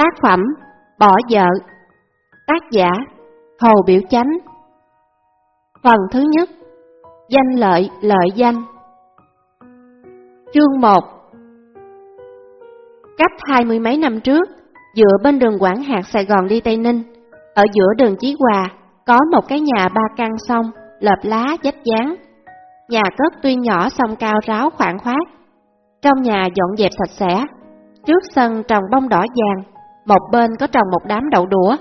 Tác phẩm Bỏ vợ Tác giả Hồ Biểu Chánh Phần thứ nhất Danh lợi lợi danh Chương 1 Cách hai mươi mấy năm trước, dựa bên đường Quảng Hạt Sài Gòn đi Tây Ninh, ở giữa đường Chí Hòa, có một cái nhà ba căn sông, lợp lá, dách dáng. Nhà cất tuy nhỏ sông cao ráo khoảng khoát. Trong nhà dọn dẹp sạch sẽ, trước sân trồng bông đỏ vàng, một bên có trồng một đám đậu đũa,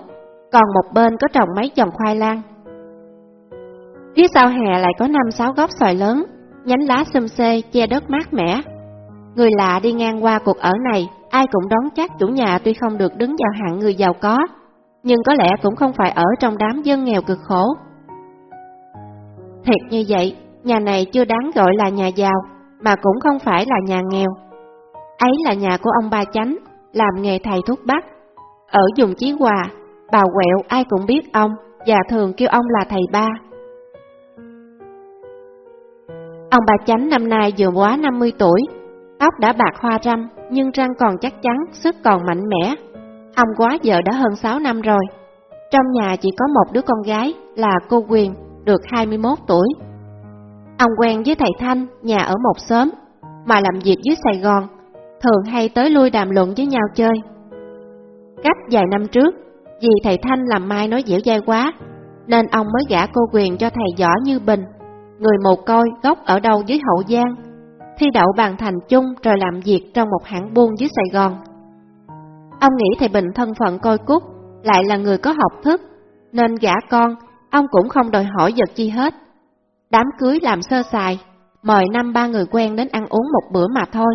còn một bên có trồng mấy dòng khoai lang. Phía sau hè lại có năm sáu gốc xoài lớn, nhánh lá xum xê che đất mát mẻ. Người lạ đi ngang qua cuộc ở này, ai cũng đón chắc chủ nhà tuy không được đứng vào hạng người giàu có, nhưng có lẽ cũng không phải ở trong đám dân nghèo cực khổ. Thiệt như vậy, nhà này chưa đáng gọi là nhà giàu, mà cũng không phải là nhà nghèo. Ấy là nhà của ông ba chánh, làm nghề thầy thuốc bắc. Ở dùng Chí Hòa, bà quẹo ai cũng biết ông, và thường kêu ông là thầy ba. Ông bà chánh năm nay vừa quá 50 tuổi, tóc đã bạc hoa râm, nhưng răng còn chắc chắn, sức còn mạnh mẽ. Ông quá vợ đã hơn 6 năm rồi. Trong nhà chỉ có một đứa con gái là cô Quyền, được 21 tuổi. Ông quen với thầy Thanh, nhà ở một xóm, mà làm việc dưới Sài Gòn, thường hay tới lui đàm luận với nhau chơi. Cách vài năm trước, vì thầy Thanh làm mai nói dẻo dai quá, nên ông mới gả cô Quyền cho thầy võ như Bình, người mồ côi gốc ở đâu dưới Hậu Giang, thi đậu bàn thành chung rồi làm việc trong một hãng buôn dưới Sài Gòn. Ông nghĩ thầy Bình thân phận coi cút, lại là người có học thức, nên gả con, ông cũng không đòi hỏi vật chi hết. Đám cưới làm sơ sài, mời năm ba người quen đến ăn uống một bữa mà thôi,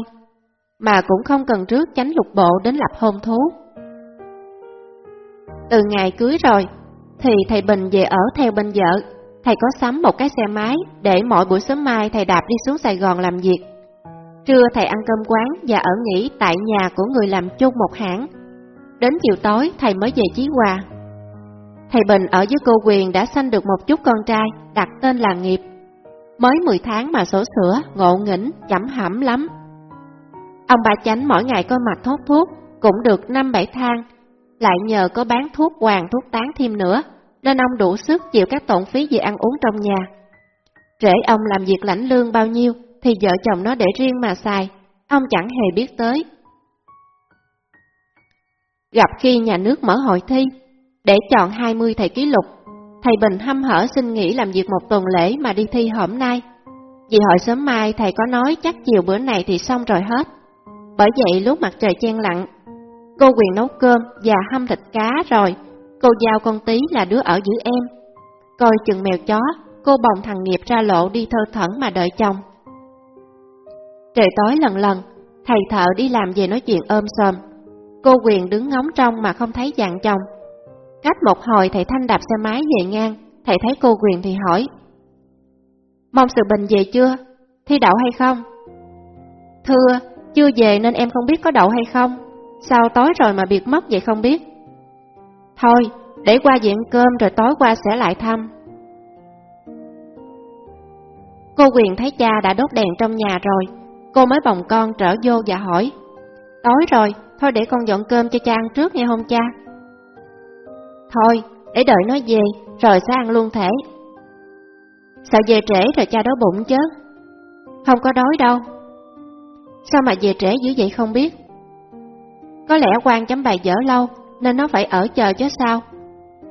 mà cũng không cần trước tránh lục bộ đến lập hôn thú. Từ ngày cưới rồi, thì thầy Bình về ở theo bên vợ, thầy có sắm một cái xe máy để mỗi buổi sớm mai thầy đạp đi xuống Sài Gòn làm việc. Trưa thầy ăn cơm quán và ở nghỉ tại nhà của người làm chung một hãng. Đến chiều tối thầy mới về Chí Hòa. Thầy Bình ở với cô Quyền đã sanh được một chút con trai, đặt tên là Nghiệp. Mới 10 tháng mà sổ sữa, ngộ nghĩnh, chẩm hẩm lắm. Ông bà chánh mỗi ngày coi mặt thốt thuốc, cũng được năm bảy thang, lại nhờ có bán thuốc hoàng thuốc tán thêm nữa, nên ông đủ sức chịu các tổn phí về ăn uống trong nhà. Rể ông làm việc lãnh lương bao nhiêu, thì vợ chồng nó để riêng mà xài, ông chẳng hề biết tới. Gặp khi nhà nước mở hội thi, để chọn 20 thầy ký lục, thầy Bình hăm hở xin nghỉ làm việc một tuần lễ mà đi thi hôm nay. Vì hội sớm mai thầy có nói chắc chiều bữa này thì xong rồi hết. Bởi vậy lúc mặt trời chen lặng, cô quyền nấu cơm và hâm thịt cá rồi, cô giao con tí là đứa ở giữ em. Coi chừng mèo chó, cô bồng thằng nghiệp ra lộ đi thơ thẩn mà đợi chồng. Trời tối lần lần, thầy thợ đi làm về nói chuyện ôm sòm. Cô quyền đứng ngóng trong mà không thấy dạng chồng. Cách một hồi thầy Thanh đạp xe máy về ngang, thầy thấy cô quyền thì hỏi. Mong sự bình về chưa? Thi đậu hay không? Thưa, chưa về nên em không biết có đậu hay không. Sao tối rồi mà biệt mất vậy không biết? Thôi, để qua diện cơm rồi tối qua sẽ lại thăm. Cô quyền thấy cha đã đốt đèn trong nhà rồi, cô mới bồng con trở vô và hỏi. Tối rồi, thôi để con dọn cơm cho cha ăn trước nghe không cha? Thôi, để đợi nó về, rồi sẽ ăn luôn thể. Sợ về trễ rồi cha đói bụng chứ? Không có đói đâu. Sao mà về trễ dữ vậy không biết? Có lẽ quan chấm bài dở lâu, nên nó phải ở chờ chứ sao?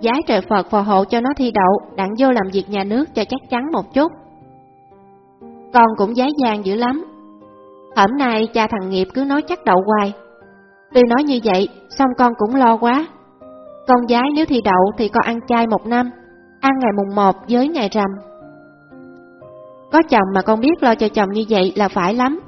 Giái trời Phật phò hộ cho nó thi đậu, đặng vô làm việc nhà nước cho chắc chắn một chút. Con cũng giái vàng dữ lắm. Hôm nay cha thằng nghiệp cứ nói chắc đậu hoài. Tuy nói như vậy, xong con cũng lo quá. Con gái nếu thi đậu thì con ăn chay một năm, ăn ngày mùng một với ngày rằm. Có chồng mà con biết lo cho chồng như vậy là phải lắm.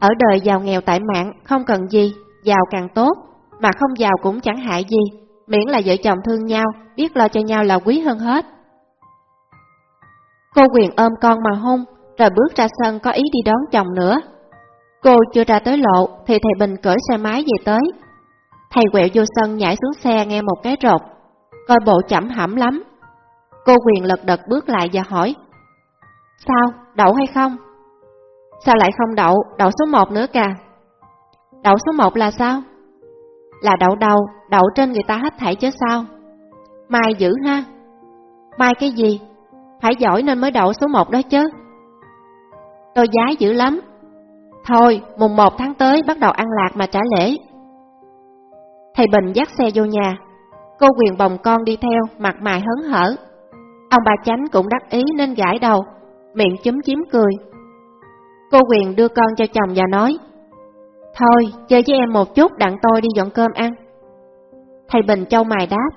Ở đời giàu nghèo tại mạng, không cần gì, giàu càng tốt, mà không giàu cũng chẳng hại gì, miễn là vợ chồng thương nhau, biết lo cho nhau là quý hơn hết. Cô quyền ôm con mà hôn, rồi bước ra sân có ý đi đón chồng nữa. Cô chưa ra tới lộ thì thầy Bình cởi xe máy về tới. Thầy quẹo vô sân nhảy xuống xe nghe một cái rột, coi bộ chậm hẩm lắm. Cô quyền lật đật bước lại và hỏi, Sao, đậu hay không? Sao lại không đậu, đậu số 1 nữa kìa? Đậu số 1 là sao? là đậu đầu, đậu trên người ta hết thảy chứ sao? Mai dữ ha. Mai cái gì? Phải giỏi nên mới đậu số 1 đó chứ. Tôi giá dữ lắm. Thôi, mùng 1 tháng tới bắt đầu ăn lạc mà trả lễ. Thầy Bình dắt xe vô nhà. Cô quyền bồng con đi theo, mặt mày hớn hở. Ông bà chánh cũng đắc ý nên gãi đầu, miệng chúm chím cười. Cô quyền đưa con cho chồng và nói, Thôi, chơi với em một chút đặng tôi đi dọn cơm ăn. Thầy Bình châu mài đáp,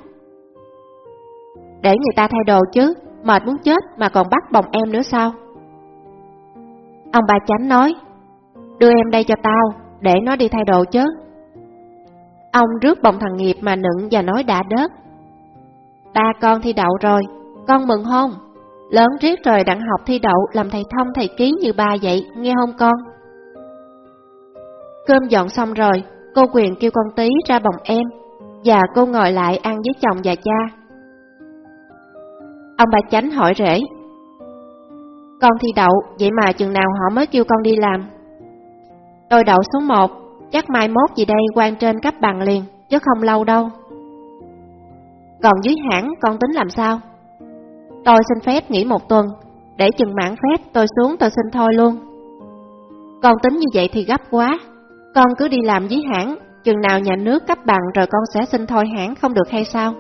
Để người ta thay đồ chứ, mệt muốn chết mà còn bắt bồng em nữa sao? Ông bà chánh nói, đưa em đây cho tao, để nó đi thay đồ chứ. Ông rước bồng thằng nghiệp mà nựng và nói đã đớt. Ba con thi đậu rồi, con mừng không? Lớn riết rồi đặng học thi đậu làm thầy thông thầy ký như ba vậy, nghe không con? Cơm dọn xong rồi, cô quyền kêu con tí ra bồng em, và cô ngồi lại ăn với chồng và cha. Ông bà chánh hỏi rể, Con thi đậu, vậy mà chừng nào họ mới kêu con đi làm? Tôi đậu số 1, chắc mai mốt gì đây quan trên cấp bằng liền, chứ không lâu đâu. Còn dưới hãng con tính làm sao? Tôi xin phép nghỉ một tuần, để chừng mãn phép tôi xuống tôi xin thôi luôn. Con tính như vậy thì gấp quá, con cứ đi làm với hãng, chừng nào nhà nước cấp bằng rồi con sẽ xin thôi hãng không được hay sao?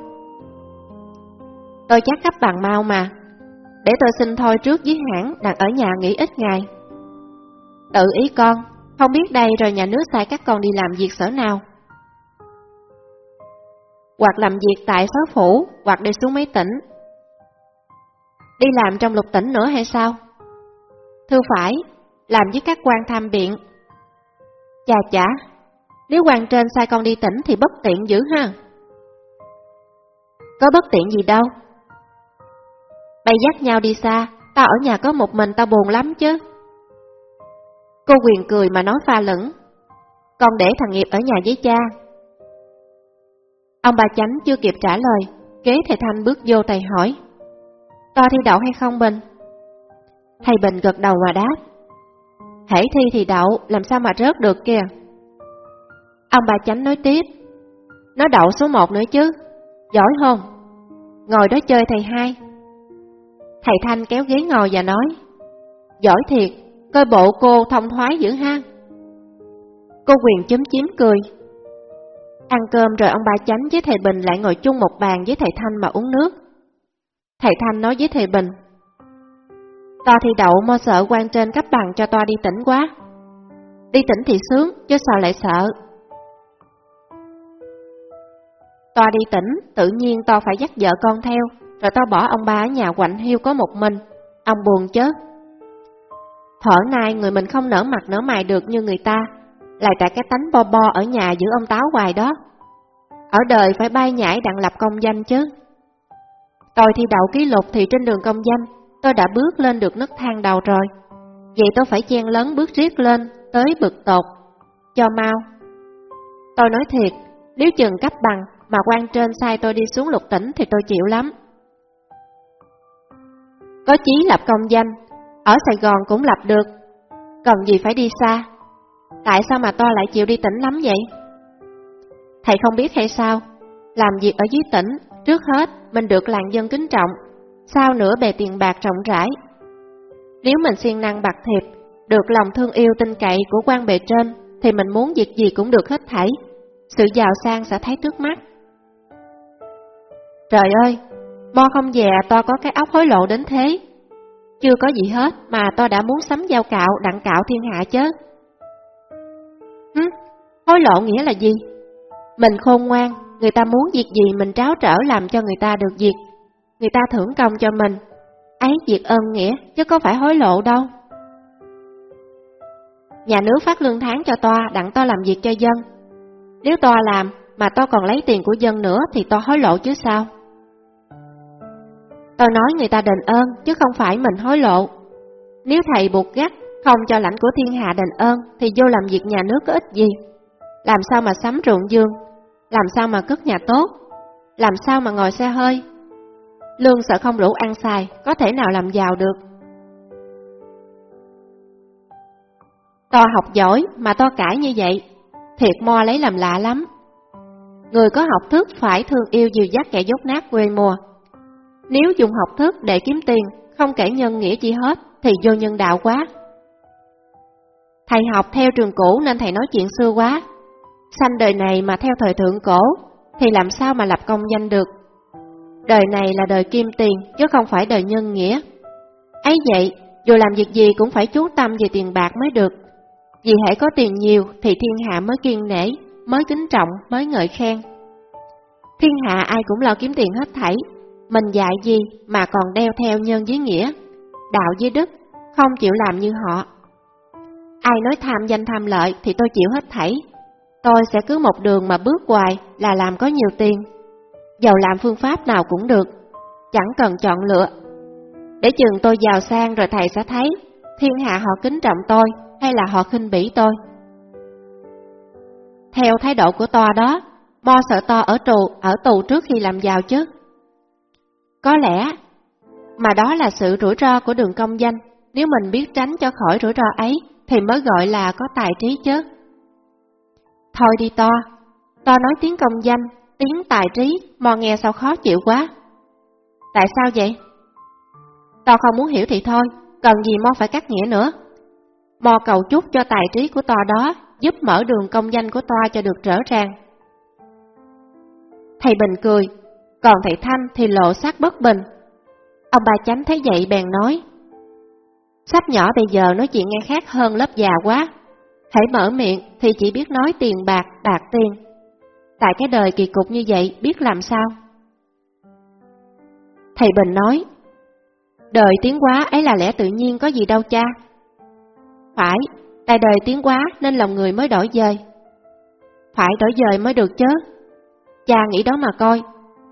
Tôi chắc cấp bằng mau mà, để tôi xin thôi trước với hãng, đặt ở nhà nghỉ ít ngày. Tự ý con, không biết đây rồi nhà nước sai các con đi làm việc sở nào. Hoặc làm việc tại phó phủ, hoặc đi xuống mấy tỉnh, Đi làm trong lục tỉnh nữa hay sao? Thưa phải, làm với các quan tham biện. Chà chả, nếu quan trên sai con đi tỉnh thì bất tiện dữ ha. Có bất tiện gì đâu. Bay dắt nhau đi xa, tao ở nhà có một mình tao buồn lắm chứ. Cô quyền cười mà nói pha lẫn. Con để thằng nghiệp ở nhà với cha. Ông bà chánh chưa kịp trả lời, kế thầy Thanh bước vô thầy hỏi. To thi đậu hay không Bình? Thầy Bình gật đầu và đáp. Hãy thi thì đậu, làm sao mà rớt được kìa. Ông bà chánh nói tiếp. Nó đậu số 1 nữa chứ, giỏi không? Ngồi đó chơi thầy hai. Thầy Thanh kéo ghế ngồi và nói. Giỏi thiệt, coi bộ cô thông thoái dữ ha. Cô quyền chấm chiếm cười. Ăn cơm rồi ông bà chánh với thầy Bình lại ngồi chung một bàn với thầy Thanh mà uống nước. Thầy Thanh nói với thầy Bình to thi đậu mơ sợ quan trên cấp bằng cho to đi tỉnh quá. Đi tỉnh thì sướng, chứ sao lại sợ. to đi tỉnh, tự nhiên to phải dắt vợ con theo, rồi to bỏ ông ba ở nhà quạnh hiu có một mình. Ông buồn chứ. Thở nay người mình không nở mặt nở mày được như người ta, lại tại cái tánh bo bo ở nhà giữ ông táo hoài đó. Ở đời phải bay nhảy đặng lập công danh chứ. Tôi thi đậu ký lục thì trên đường công danh, tôi đã bước lên được nấc thang đầu rồi. Vậy tôi phải chen lấn bước riết lên, tới bực tột. Cho mau. Tôi nói thiệt, nếu chừng cấp bằng mà quan trên sai tôi đi xuống lục tỉnh thì tôi chịu lắm. Có chí lập công danh, ở Sài Gòn cũng lập được, cần gì phải đi xa. Tại sao mà tôi lại chịu đi tỉnh lắm vậy? Thầy không biết hay sao, làm việc ở dưới tỉnh Trước hết, mình được làng dân kính trọng, sao nữa bề tiền bạc rộng rãi. Nếu mình siêng năng bạc thiệp, được lòng thương yêu tin cậy của quan bề trên, thì mình muốn việc gì cũng được hết thảy. Sự giàu sang sẽ thấy trước mắt. Trời ơi, mo không dè to có cái óc hối lộ đến thế. Chưa có gì hết mà to đã muốn sắm giao cạo đặng cạo thiên hạ chứ. Hứ, hối lộ nghĩa là gì? Mình khôn ngoan, Người ta muốn việc gì mình tráo trở làm cho người ta được việc. Người ta thưởng công cho mình. Ấy việc ơn nghĩa, chứ có phải hối lộ đâu. Nhà nước phát lương tháng cho toa, đặng to làm việc cho dân. Nếu toa làm, mà to còn lấy tiền của dân nữa thì to hối lộ chứ sao? Tôi nói người ta đền ơn, chứ không phải mình hối lộ. Nếu thầy buộc gắt, không cho lãnh của thiên hạ đền ơn, thì vô làm việc nhà nước có ích gì? Làm sao mà sắm ruộng dương, làm sao mà cất nhà tốt? Làm sao mà ngồi xe hơi? Lương sợ không đủ ăn xài, có thể nào làm giàu được? To học giỏi mà to cãi như vậy, thiệt mo lấy làm lạ lắm. người có học thức phải thương yêu dìu dắt kẻ dốt nát quê mùa. Nếu dùng học thức để kiếm tiền, không kể nhân nghĩa chi hết, thì vô nhân đạo quá. Thầy học theo trường cũ nên thầy nói chuyện xưa quá. Sanh đời này mà theo thời thượng cổ, thì làm sao mà lập công danh được. Đời này là đời kim tiền, chứ không phải đời nhân nghĩa. ấy vậy, dù làm việc gì cũng phải chú tâm về tiền bạc mới được. Vì hãy có tiền nhiều thì thiên hạ mới kiên nể, mới kính trọng, mới ngợi khen. Thiên hạ ai cũng lo kiếm tiền hết thảy, mình dạy gì mà còn đeo theo nhân với nghĩa, đạo với đức, không chịu làm như họ. Ai nói tham danh tham lợi thì tôi chịu hết thảy. Tôi sẽ cứ một đường mà bước hoài là làm có nhiều tiền. Giàu làm phương pháp nào cũng được, chẳng cần chọn lựa. Để chừng tôi giàu sang rồi thầy sẽ thấy thiên hạ họ kính trọng tôi hay là họ khinh bỉ tôi. Theo thái độ của to đó, Mo sợ to ở tù, ở tù trước khi làm giàu chứ. Có lẽ, mà đó là sự rủi ro của đường công danh, nếu mình biết tránh cho khỏi rủi ro ấy, thì mới gọi là có tài trí chứ. Thôi đi to, to nói tiếng công danh, tiếng tài trí, mò nghe sao khó chịu quá. Tại sao vậy? To không muốn hiểu thì thôi, cần gì mo phải cắt nghĩa nữa. mò cầu chúc cho tài trí của to đó giúp mở đường công danh của toa cho được trở ràng. Thầy Bình cười, còn thầy Thanh thì lộ sát bất bình. Ông bà chánh thấy vậy bèn nói, sắp nhỏ bây giờ nói chuyện nghe khác hơn lớp già quá, hãy mở miệng thì chỉ biết nói tiền bạc, bạc tiền. Tại cái đời kỳ cục như vậy biết làm sao? Thầy Bình nói, đời tiến quá ấy là lẽ tự nhiên có gì đâu cha. Phải, tại đời tiến quá nên lòng người mới đổi dời. Phải đổi dời mới được chứ. Cha nghĩ đó mà coi,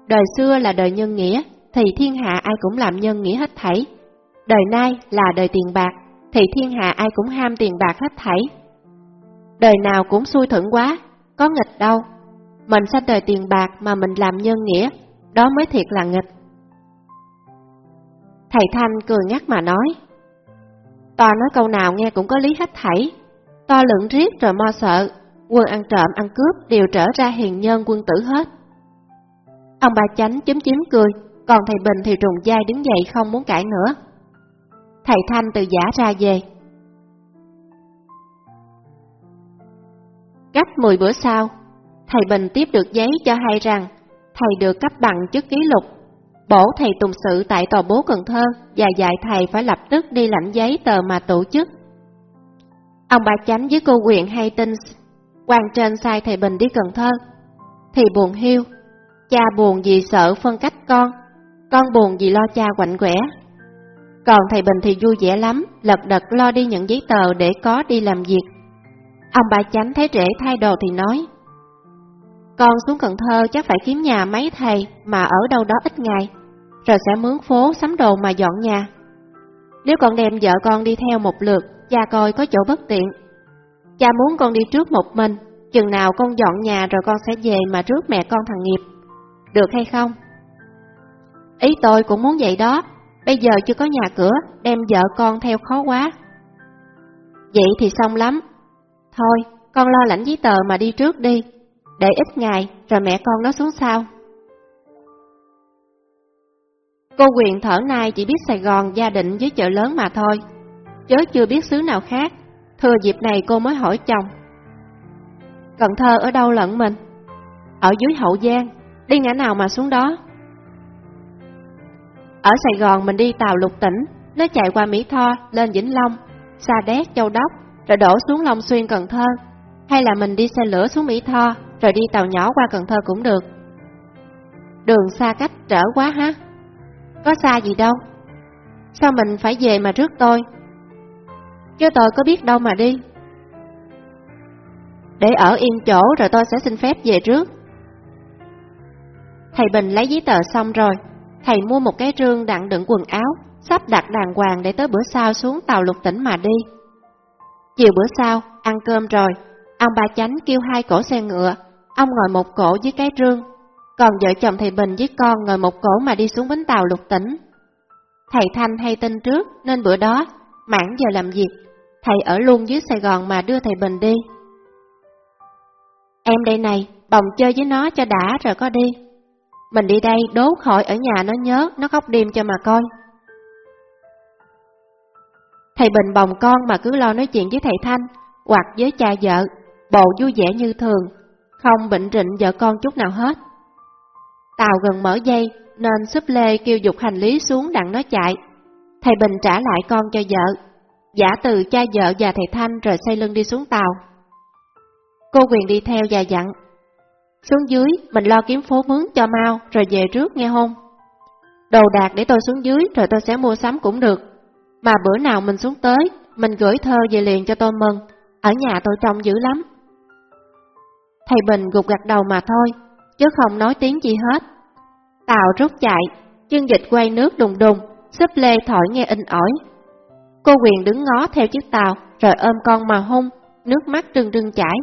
đời xưa là đời nhân nghĩa, thì thiên hạ ai cũng làm nhân nghĩa hết thảy. Đời nay là đời tiền bạc, thì thiên hạ ai cũng ham tiền bạc hết thảy. Đời nào cũng xui thuận quá, có nghịch đâu. Mình sanh đời tiền bạc mà mình làm nhân nghĩa, đó mới thiệt là nghịch. Thầy Thanh cười ngắt mà nói, To nói câu nào nghe cũng có lý hết thảy. To lượng riết rồi mo sợ, quân ăn trộm ăn cướp đều trở ra hiền nhân quân tử hết. Ông bà chánh chúm chím cười, còn thầy Bình thì trùng dai đứng dậy không muốn cãi nữa. Thầy Thanh từ giả ra về. Cách 10 bữa sau, thầy Bình tiếp được giấy cho hay rằng thầy được cấp bằng chức ký lục Bổ thầy tùng sự tại tòa bố Cần Thơ và dạy thầy phải lập tức đi lãnh giấy tờ mà tổ chức. Ông bà chánh với cô quyện hay tin quan trên sai thầy Bình đi Cần Thơ. Thì buồn hiu, cha buồn vì sợ phân cách con, con buồn vì lo cha quạnh quẻ. Còn thầy Bình thì vui vẻ lắm, lật đật lo đi những giấy tờ để có đi làm việc. Ông bà chánh thấy rể thay đồ thì nói, con xuống Cần Thơ chắc phải kiếm nhà mấy thầy mà ở đâu đó ít ngày, rồi sẽ mướn phố sắm đồ mà dọn nhà. Nếu con đem vợ con đi theo một lượt, cha coi có chỗ bất tiện. Cha muốn con đi trước một mình, chừng nào con dọn nhà rồi con sẽ về mà trước mẹ con thằng nghiệp. Được hay không? Ý tôi cũng muốn vậy đó, bây giờ chưa có nhà cửa, đem vợ con theo khó quá. Vậy thì xong lắm. Thôi, con lo lãnh giấy tờ mà đi trước đi, để ít ngày rồi mẹ con nó xuống sao? Cô quyền thở nay chỉ biết Sài Gòn gia định với chợ lớn mà thôi, chớ chưa biết xứ nào khác, thừa dịp này cô mới hỏi chồng. Cần Thơ ở đâu lận mình? Ở dưới Hậu Giang, đi ngã nào mà xuống đó? Ở Sài Gòn mình đi tàu lục tỉnh, nó chạy qua Mỹ Tho, lên Vĩnh Long, Sa Đéc, Châu Đốc, rồi đổ xuống Long Xuyên, Cần Thơ. Hay là mình đi xe lửa xuống Mỹ Tho, rồi đi tàu nhỏ qua Cần Thơ cũng được. Đường xa cách trở quá ha? Có xa gì đâu. Sao mình phải về mà rước tôi? Chứ tôi có biết đâu mà đi. Để ở yên chỗ rồi tôi sẽ xin phép về trước. Thầy Bình lấy giấy tờ xong rồi, thầy mua một cái rương đặng đựng quần áo, sắp đặt đàng hoàng để tới bữa sau xuống tàu lục tỉnh mà đi. Chiều bữa sau, ăn cơm rồi, ông bà chánh kêu hai cổ xe ngựa, Ông ngồi một cổ dưới cái rương, còn vợ chồng thầy Bình với con ngồi một cổ mà đi xuống bến tàu lục tỉnh. Thầy Thanh hay tin trước nên bữa đó, mãn giờ làm việc, thầy ở luôn dưới Sài Gòn mà đưa thầy Bình đi. Em đây này, Bồng chơi với nó cho đã rồi có đi. Mình đi đây đố khỏi ở nhà nó nhớ, nó khóc đêm cho mà coi. Thầy Bình bồng con mà cứ lo nói chuyện với thầy Thanh, hoặc với cha vợ, bộ vui vẻ như thường, không bệnh rịnh vợ con chút nào hết. Tàu gần mở dây, nên súp lê kêu dục hành lý xuống đặng nó chạy. Thầy Bình trả lại con cho vợ, giả từ cha vợ và thầy Thanh rồi xây lưng đi xuống tàu. Cô Quyền đi theo và dặn, xuống dưới mình lo kiếm phố mướn cho mau rồi về trước nghe không? Đồ đạc để tôi xuống dưới rồi tôi sẽ mua sắm cũng được. Mà bữa nào mình xuống tới, mình gửi thơ về liền cho tôi mừng, ở nhà tôi trông dữ lắm. Thầy Bình gục gặt đầu mà thôi, chứ không nói tiếng gì hết. Tàu rút chạy, chân dịch quay nước đùng đùng, xếp lê thổi nghe in ỏi. Cô Quyền đứng ngó theo chiếc tàu, rồi ôm con mà hung, nước mắt trưng trưng chảy.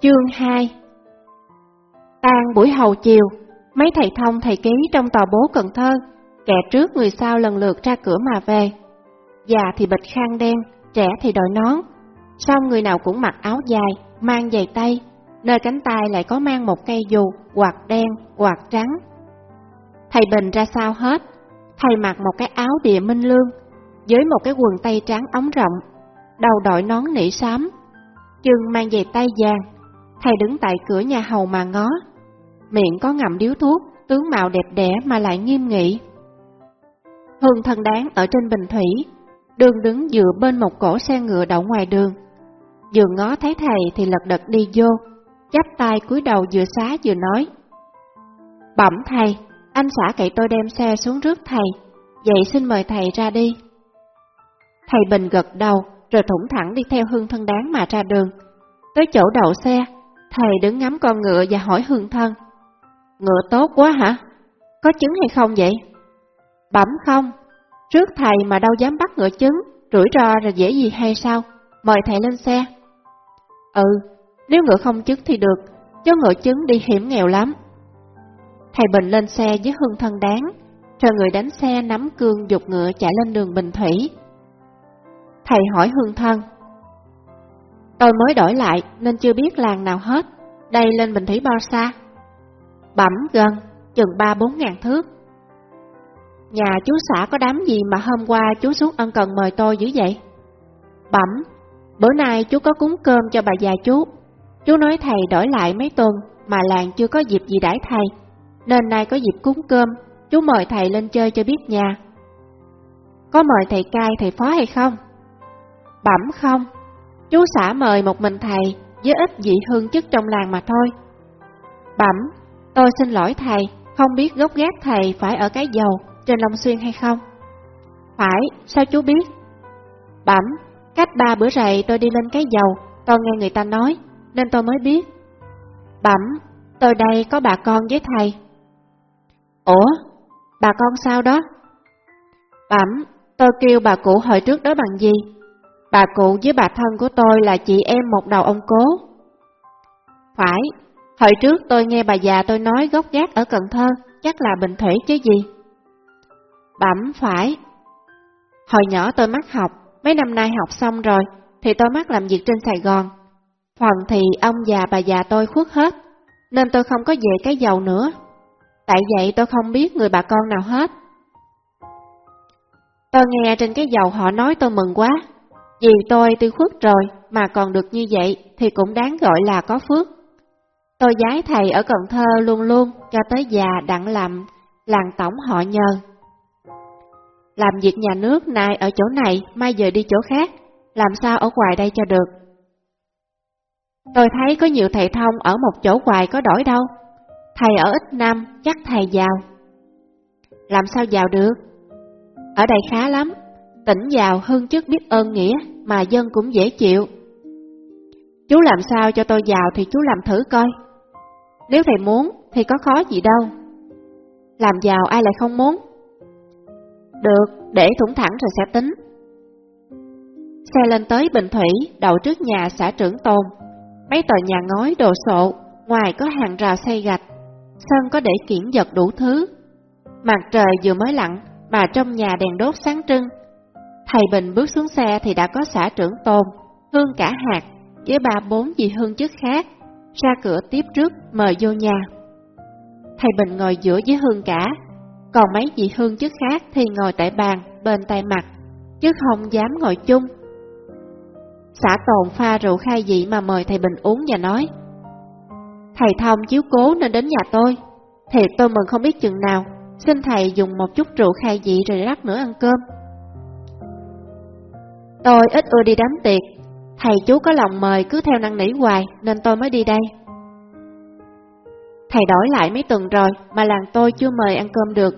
Chương 2 Tan buổi hầu chiều, mấy thầy thông thầy ký trong tòa bố Cần Thơ, kẻ trước người sau lần lượt ra cửa mà về. Già thì bịch khăn đen, trẻ thì đội nón, xong người nào cũng mặc áo dài, mang giày tay, nơi cánh tay lại có mang một cây dù, quạt đen, quạt trắng. Thầy Bình ra sao hết, thầy mặc một cái áo địa minh lương, với một cái quần tây trắng ống rộng, đầu đội nón nỉ xám, chân mang giày tay vàng, thầy đứng tại cửa nhà hầu mà ngó, miệng có ngậm điếu thuốc, tướng mạo đẹp đẽ mà lại nghiêm nghị. Hương thân đáng ở trên bình thủy, đường đứng dựa bên một cổ xe ngựa đậu ngoài đường. Vừa ngó thấy thầy thì lật đật đi vô, chắp tay cúi đầu vừa xá vừa nói. Bẩm thầy, anh xã cậy tôi đem xe xuống rước thầy, vậy xin mời thầy ra đi. Thầy Bình gật đầu, rồi thủng thẳng đi theo hương thân đáng mà ra đường. Tới chỗ đậu xe, thầy đứng ngắm con ngựa và hỏi hương thân. Ngựa tốt quá hả? Có trứng hay không vậy? Bẩm không, trước thầy mà đâu dám bắt ngựa trứng, rủi ro rồi dễ gì hay sao? Mời thầy lên xe. Ừ, nếu ngựa không trứng thì được, chứ ngựa trứng đi hiểm nghèo lắm. Thầy Bình lên xe với hương thân đáng, rồi người đánh xe nắm cương dục ngựa chạy lên đường Bình Thủy. Thầy hỏi hương thân. Tôi mới đổi lại nên chưa biết làng nào hết, đây lên Bình Thủy bao xa? Bẩm gần, chừng ba bốn ngàn thước. Nhà chú xã có đám gì mà hôm qua chú xuống ân cần mời tôi dữ vậy? Bẩm, bữa nay chú có cúng cơm cho bà già chú. Chú nói thầy đổi lại mấy tuần mà làng chưa có dịp gì đãi thầy, nên nay có dịp cúng cơm, chú mời thầy lên chơi cho biết nhà. Có mời thầy cai thầy phó hay không? Bẩm không, chú xã mời một mình thầy với ít vị hương chức trong làng mà thôi. Bẩm, tôi xin lỗi thầy, không biết gốc gác thầy phải ở cái dầu trên Long Xuyên hay không? Phải, sao chú biết? Bẩm, cách ba bữa rày tôi đi lên cái dầu, tôi nghe người ta nói, nên tôi mới biết. Bẩm, tôi đây có bà con với thầy. Ủa, bà con sao đó? Bẩm, tôi kêu bà cụ hồi trước đó bằng gì? Bà cụ với bà thân của tôi là chị em một đầu ông cố. Phải, hồi trước tôi nghe bà già tôi nói gốc gác ở Cần Thơ, chắc là Bình Thủy chứ gì. Bẩm phải. Hồi nhỏ tôi mắc học, mấy năm nay học xong rồi, thì tôi mắc làm việc trên Sài Gòn. Phần thì ông già bà già tôi khuất hết, nên tôi không có về cái giàu nữa. Tại vậy tôi không biết người bà con nào hết. Tôi nghe trên cái giàu họ nói tôi mừng quá. Vì tôi tuy khuất rồi mà còn được như vậy thì cũng đáng gọi là có phước. Tôi giái thầy ở Cần Thơ luôn luôn cho tới già đặng làm làng tổng họ nhờ. Làm việc nhà nước nay ở chỗ này, mai giờ đi chỗ khác, làm sao ở ngoài đây cho được. Tôi thấy có nhiều thầy thông ở một chỗ hoài có đổi đâu. Thầy ở ít năm, chắc thầy giàu. Làm sao giàu được? Ở đây khá lắm, tỉnh giàu hơn chức biết ơn nghĩa mà dân cũng dễ chịu. Chú làm sao cho tôi giàu thì chú làm thử coi. Nếu thầy muốn thì có khó gì đâu. Làm giàu ai lại không muốn? Được, để thủng thẳng rồi sẽ tính. Xe lên tới Bình Thủy, đậu trước nhà xã trưởng Tôn. Mấy tòa nhà ngói đồ sộ, ngoài có hàng rào xây gạch, sân có để kiển vật đủ thứ. Mặt trời vừa mới lặn, mà trong nhà đèn đốt sáng trưng. Thầy Bình bước xuống xe thì đã có xã trưởng Tôn, Hương cả hạt, với ba bốn vị hương chức khác, ra cửa tiếp trước mời vô nhà. Thầy Bình ngồi giữa với hương cả, còn mấy vị hương chức khác thì ngồi tại bàn bên tay mặt, chứ không dám ngồi chung. Xã tồn pha rượu khai dị mà mời thầy Bình uống và nói Thầy Thông chiếu cố nên đến nhà tôi. Thì tôi mừng không biết chừng nào Xin thầy dùng một chút rượu khai dị rồi lát nữa ăn cơm. Tôi ít ưa đi đám tiệc Thầy chú có lòng mời cứ theo năn nỉ hoài Nên tôi mới đi đây. Thầy đổi lại mấy tuần rồi Mà làng tôi chưa mời ăn cơm được.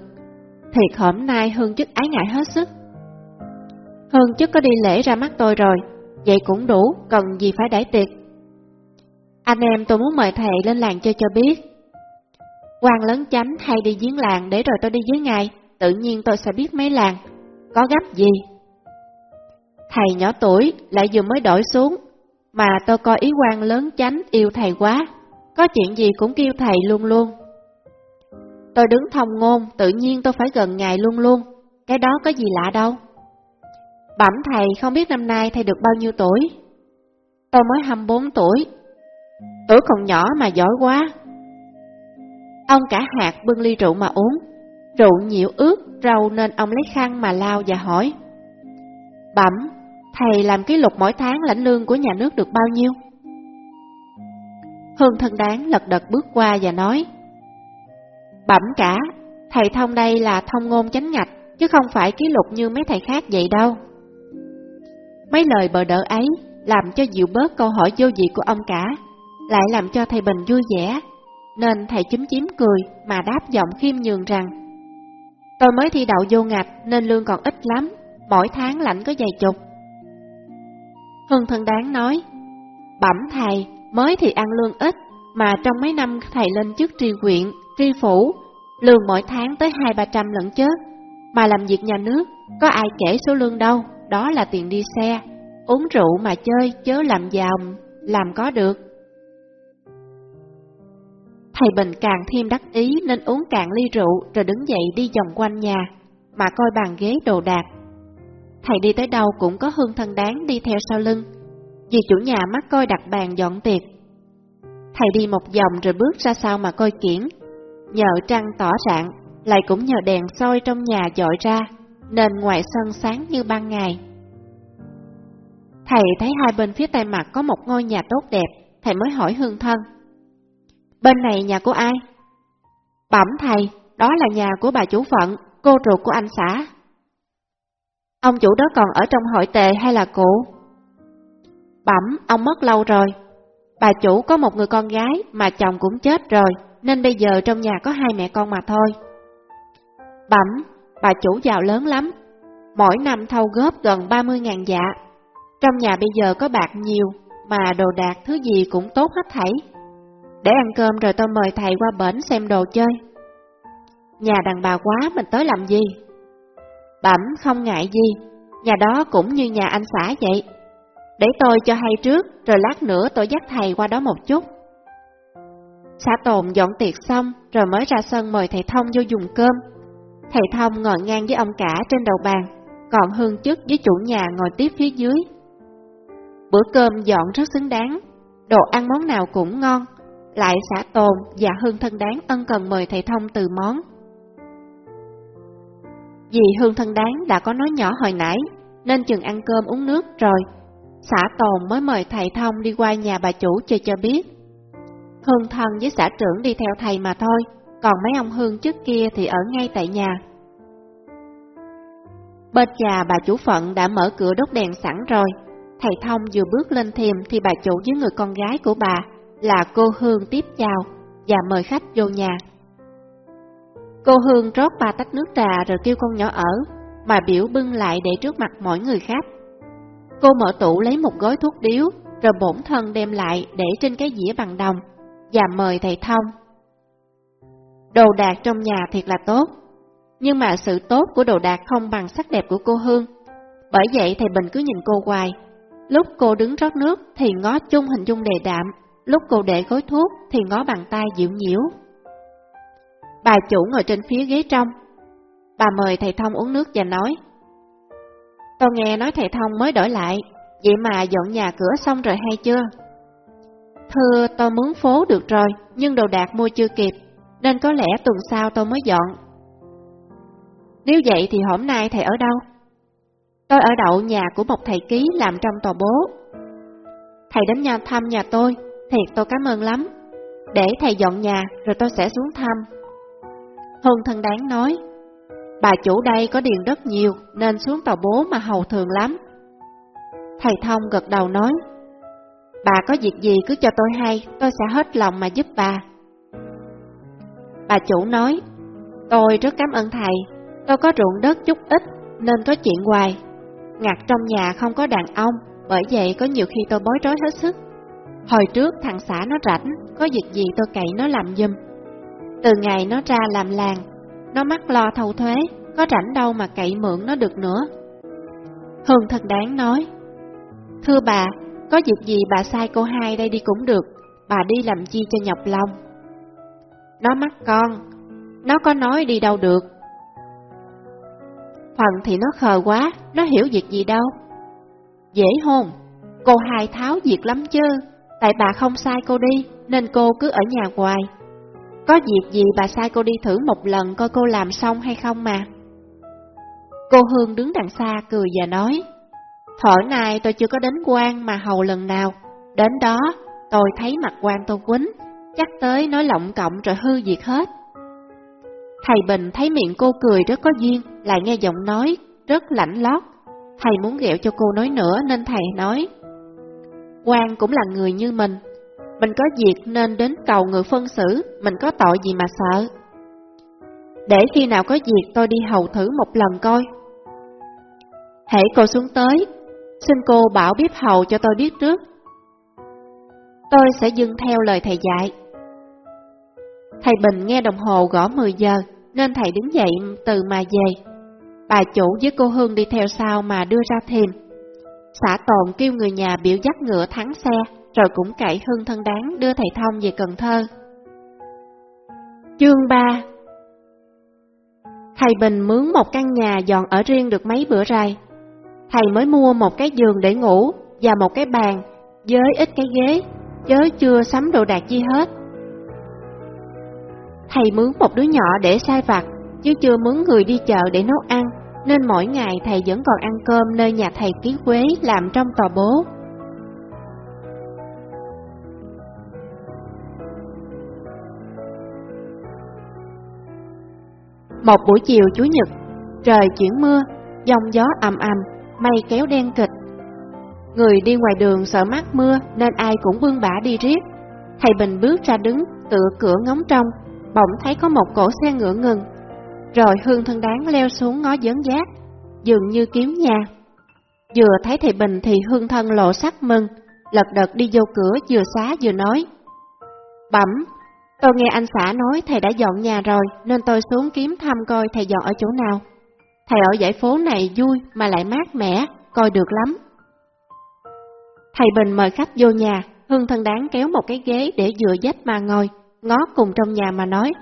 Thiệt hôm nay Hương chức ái ngại hết sức. Hương chức có đi lễ ra mắt tôi rồi Vậy cũng đủ, cần gì phải đãi tiệc. Anh em tôi muốn mời thầy lên làng chơi cho biết. Quan lớn chánh hay đi giếng làng để rồi tôi đi với ngài Tự nhiên tôi sẽ biết mấy làng. Có gấp gì? Thầy nhỏ tuổi lại vừa mới đổi xuống Mà tôi coi ý quan lớn chánh yêu thầy quá. Có chuyện gì cũng kêu thầy luôn luôn. Tôi đứng thông ngôn Tự nhiên tôi phải gần ngài luôn luôn. Cái đó có gì lạ đâu. Bẩm thầy không biết năm nay thầy được bao nhiêu tuổi? Tôi mới 24 tuổi. Tuổi còn nhỏ mà giỏi quá. Ông cả hạt bưng ly rượu mà uống. Rượu nhiễu ướt rau nên ông lấy khăn mà lao và hỏi. Bẩm, thầy làm ký lục mỗi tháng lãnh lương của nhà nước được bao nhiêu? Hương thân đáng lật đật bước qua và nói Bẩm cả, thầy thông đây là thông ngôn chánh ngạch Chứ không phải ký lục như mấy thầy khác vậy đâu Mấy lời bờ đỡ ấy làm cho dịu bớt câu hỏi vô vị của ông cả, lại làm cho thầy Bình vui vẻ, nên thầy chúm chím cười mà đáp giọng khiêm nhường rằng Tôi mới thi đậu vô ngạch nên lương còn ít lắm, mỗi tháng lãnh có vài chục. Hưng thân đáng nói, bẩm thầy, mới thì ăn lương ít, mà trong mấy năm thầy lên chức tri huyện, tri phủ, lương mỗi tháng tới hai ba trăm lận chết, mà làm việc nhà nước, có ai kể số lương đâu đó là tiền đi xe, uống rượu mà chơi chớ làm giàu, làm có được. Thầy Bình càng thêm đắc ý nên uống cạn ly rượu rồi đứng dậy đi vòng quanh nhà, mà coi bàn ghế đồ đạc. Thầy đi tới đâu cũng có hương thân đáng đi theo sau lưng, vì chủ nhà mắt coi đặt bàn dọn tiệc. Thầy đi một vòng rồi bước ra sau mà coi kiển, nhờ trăng tỏ rạng, lại cũng nhờ đèn soi trong nhà dọi ra, nên ngoài sân sáng như ban ngày. Thầy thấy hai bên phía tay mặt có một ngôi nhà tốt đẹp, thầy mới hỏi hương thân. Bên này nhà của ai? Bẩm thầy, đó là nhà của bà chủ phận, cô ruột của anh xã. Ông chủ đó còn ở trong hội tề hay là cụ? Bẩm, ông mất lâu rồi. Bà chủ có một người con gái mà chồng cũng chết rồi, nên bây giờ trong nhà có hai mẹ con mà thôi. Bẩm, bà chủ giàu lớn lắm, mỗi năm thâu góp gần 30.000 dạ. Trong nhà bây giờ có bạc nhiều, mà đồ đạc thứ gì cũng tốt hết thảy. Để ăn cơm rồi tôi mời thầy qua bển xem đồ chơi. Nhà đàn bà quá mình tới làm gì? Bẩm không ngại gì, nhà đó cũng như nhà anh xã vậy. Để tôi cho hay trước, rồi lát nữa tôi dắt thầy qua đó một chút. Xã Tồn dọn tiệc xong, rồi mới ra sân mời thầy Thông vô dùng cơm. Thầy Thông ngồi ngang với ông cả trên đầu bàn, còn Hương chức với chủ nhà ngồi tiếp phía dưới. Bữa cơm dọn rất xứng đáng, đồ ăn món nào cũng ngon, lại xã tồn và Hương thân đáng ân cần mời thầy Thông từ món. Vì Hương thân đáng đã có nói nhỏ hồi nãy, nên chừng ăn cơm uống nước rồi, xã tồn mới mời thầy Thông đi qua nhà bà chủ chơi cho biết. Hương thân với xã trưởng đi theo thầy mà thôi, còn mấy ông Hương trước kia thì ở ngay tại nhà. Bên nhà bà chủ phận đã mở cửa đốt đèn sẵn rồi, thầy Thông vừa bước lên thềm thì bà chủ với người con gái của bà là cô Hương tiếp chào và mời khách vô nhà. Cô Hương rót ba tách nước trà rồi kêu con nhỏ ở, mà biểu bưng lại để trước mặt mọi người khách. Cô mở tủ lấy một gói thuốc điếu, rồi bổn thân đem lại để trên cái dĩa bằng đồng, và mời thầy Thông. Đồ đạc trong nhà thiệt là tốt, nhưng mà sự tốt của đồ đạc không bằng sắc đẹp của cô Hương. Bởi vậy thầy Bình cứ nhìn cô hoài, lúc cô đứng rót nước thì ngó chung hình dung đề đạm, lúc cô để gói thuốc thì ngó bàn tay dịu nhiễu. Bà chủ ngồi trên phía ghế trong, bà mời thầy Thông uống nước và nói, Tôi nghe nói thầy Thông mới đổi lại, vậy mà dọn nhà cửa xong rồi hay chưa? Thưa, tôi mướn phố được rồi, nhưng đồ đạc mua chưa kịp, nên có lẽ tuần sau tôi mới dọn. Nếu vậy thì hôm nay thầy ở đâu? Tôi ở đậu nhà của một thầy ký làm trong tòa bố. Thầy đến nhà thăm nhà tôi, thiệt tôi cảm ơn lắm. Để thầy dọn nhà rồi tôi sẽ xuống thăm. Hương thân đáng nói, bà chủ đây có điền rất nhiều nên xuống tàu bố mà hầu thường lắm. Thầy Thông gật đầu nói, bà có việc gì cứ cho tôi hay, tôi sẽ hết lòng mà giúp bà. Bà chủ nói, tôi rất cảm ơn thầy, tôi có ruộng đất chút ít nên có chuyện hoài. Ngặt trong nhà không có đàn ông, bởi vậy có nhiều khi tôi bối rối hết sức. Hồi trước thằng xã nó rảnh, có việc gì tôi cậy nó làm giùm. Từ ngày nó ra làm làng, nó mắc lo thâu thuế, có rảnh đâu mà cậy mượn nó được nữa. Hương thật đáng nói, Thưa bà, có việc gì bà sai cô hai đây đi cũng được, bà đi làm chi cho nhọc lòng. Nó mắc con, nó có nói đi đâu được. Phần thì nó khờ quá, nó hiểu việc gì đâu. Dễ hôn, cô hai tháo việc lắm chứ, tại bà không sai cô đi, nên cô cứ ở nhà hoài. Có việc gì bà sai cô đi thử một lần coi cô làm xong hay không mà. Cô Hương đứng đằng xa cười và nói, Thổi này tôi chưa có đến quan mà hầu lần nào, đến đó tôi thấy mặt quan tôi quýnh, chắc tới nói lộng cộng rồi hư việc hết. Thầy Bình thấy miệng cô cười rất có duyên, lại nghe giọng nói rất lạnh lót. Thầy muốn ghẹo cho cô nói nữa nên thầy nói, quan cũng là người như mình, mình có việc nên đến cầu người phân xử, mình có tội gì mà sợ. Để khi nào có việc tôi đi hầu thử một lần coi. Hãy cô xuống tới, xin cô bảo biết hầu cho tôi biết trước. Tôi sẽ dưng theo lời thầy dạy. Thầy Bình nghe đồng hồ gõ 10 giờ, nên thầy đứng dậy từ mà về. Bà chủ với cô Hương đi theo sau mà đưa ra thềm. Xã Tồn kêu người nhà biểu dắt ngựa thắng xe, rồi cũng cậy Hương thân đáng đưa thầy Thông về Cần Thơ. Chương 3 Thầy Bình mướn một căn nhà dọn ở riêng được mấy bữa rày. Thầy mới mua một cái giường để ngủ và một cái bàn với ít cái ghế, chớ chưa sắm đồ đạc gì hết. Thầy mướn một đứa nhỏ để sai vặt, chứ chưa mướn người đi chợ để nấu ăn, nên mỗi ngày thầy vẫn còn ăn cơm nơi nhà thầy ký quế làm trong tòa bố. Một buổi chiều Chủ nhật, trời chuyển mưa, dòng gió ầm ầm, mây kéo đen kịch. Người đi ngoài đường sợ mát mưa nên ai cũng bươn bả đi riết. Thầy Bình bước ra đứng, tựa cửa ngóng trong, bỗng thấy có một cổ xe ngựa ngừng. Rồi Hương thân đáng leo xuống ngó dấn giác, dường như kiếm nhà. Vừa thấy thầy Bình thì Hương thân lộ sắc mừng, lật đật đi vô cửa vừa xá vừa nói. Bẩm, tôi nghe anh xã nói thầy đã dọn nhà rồi nên tôi xuống kiếm thăm coi thầy dọn ở chỗ nào. Thầy ở dãy phố này vui mà lại mát mẻ, coi được lắm. Thầy Bình mời khách vô nhà, Hương thân đáng kéo một cái ghế để dựa dách mà ngồi, ngó cùng trong nhà mà nói.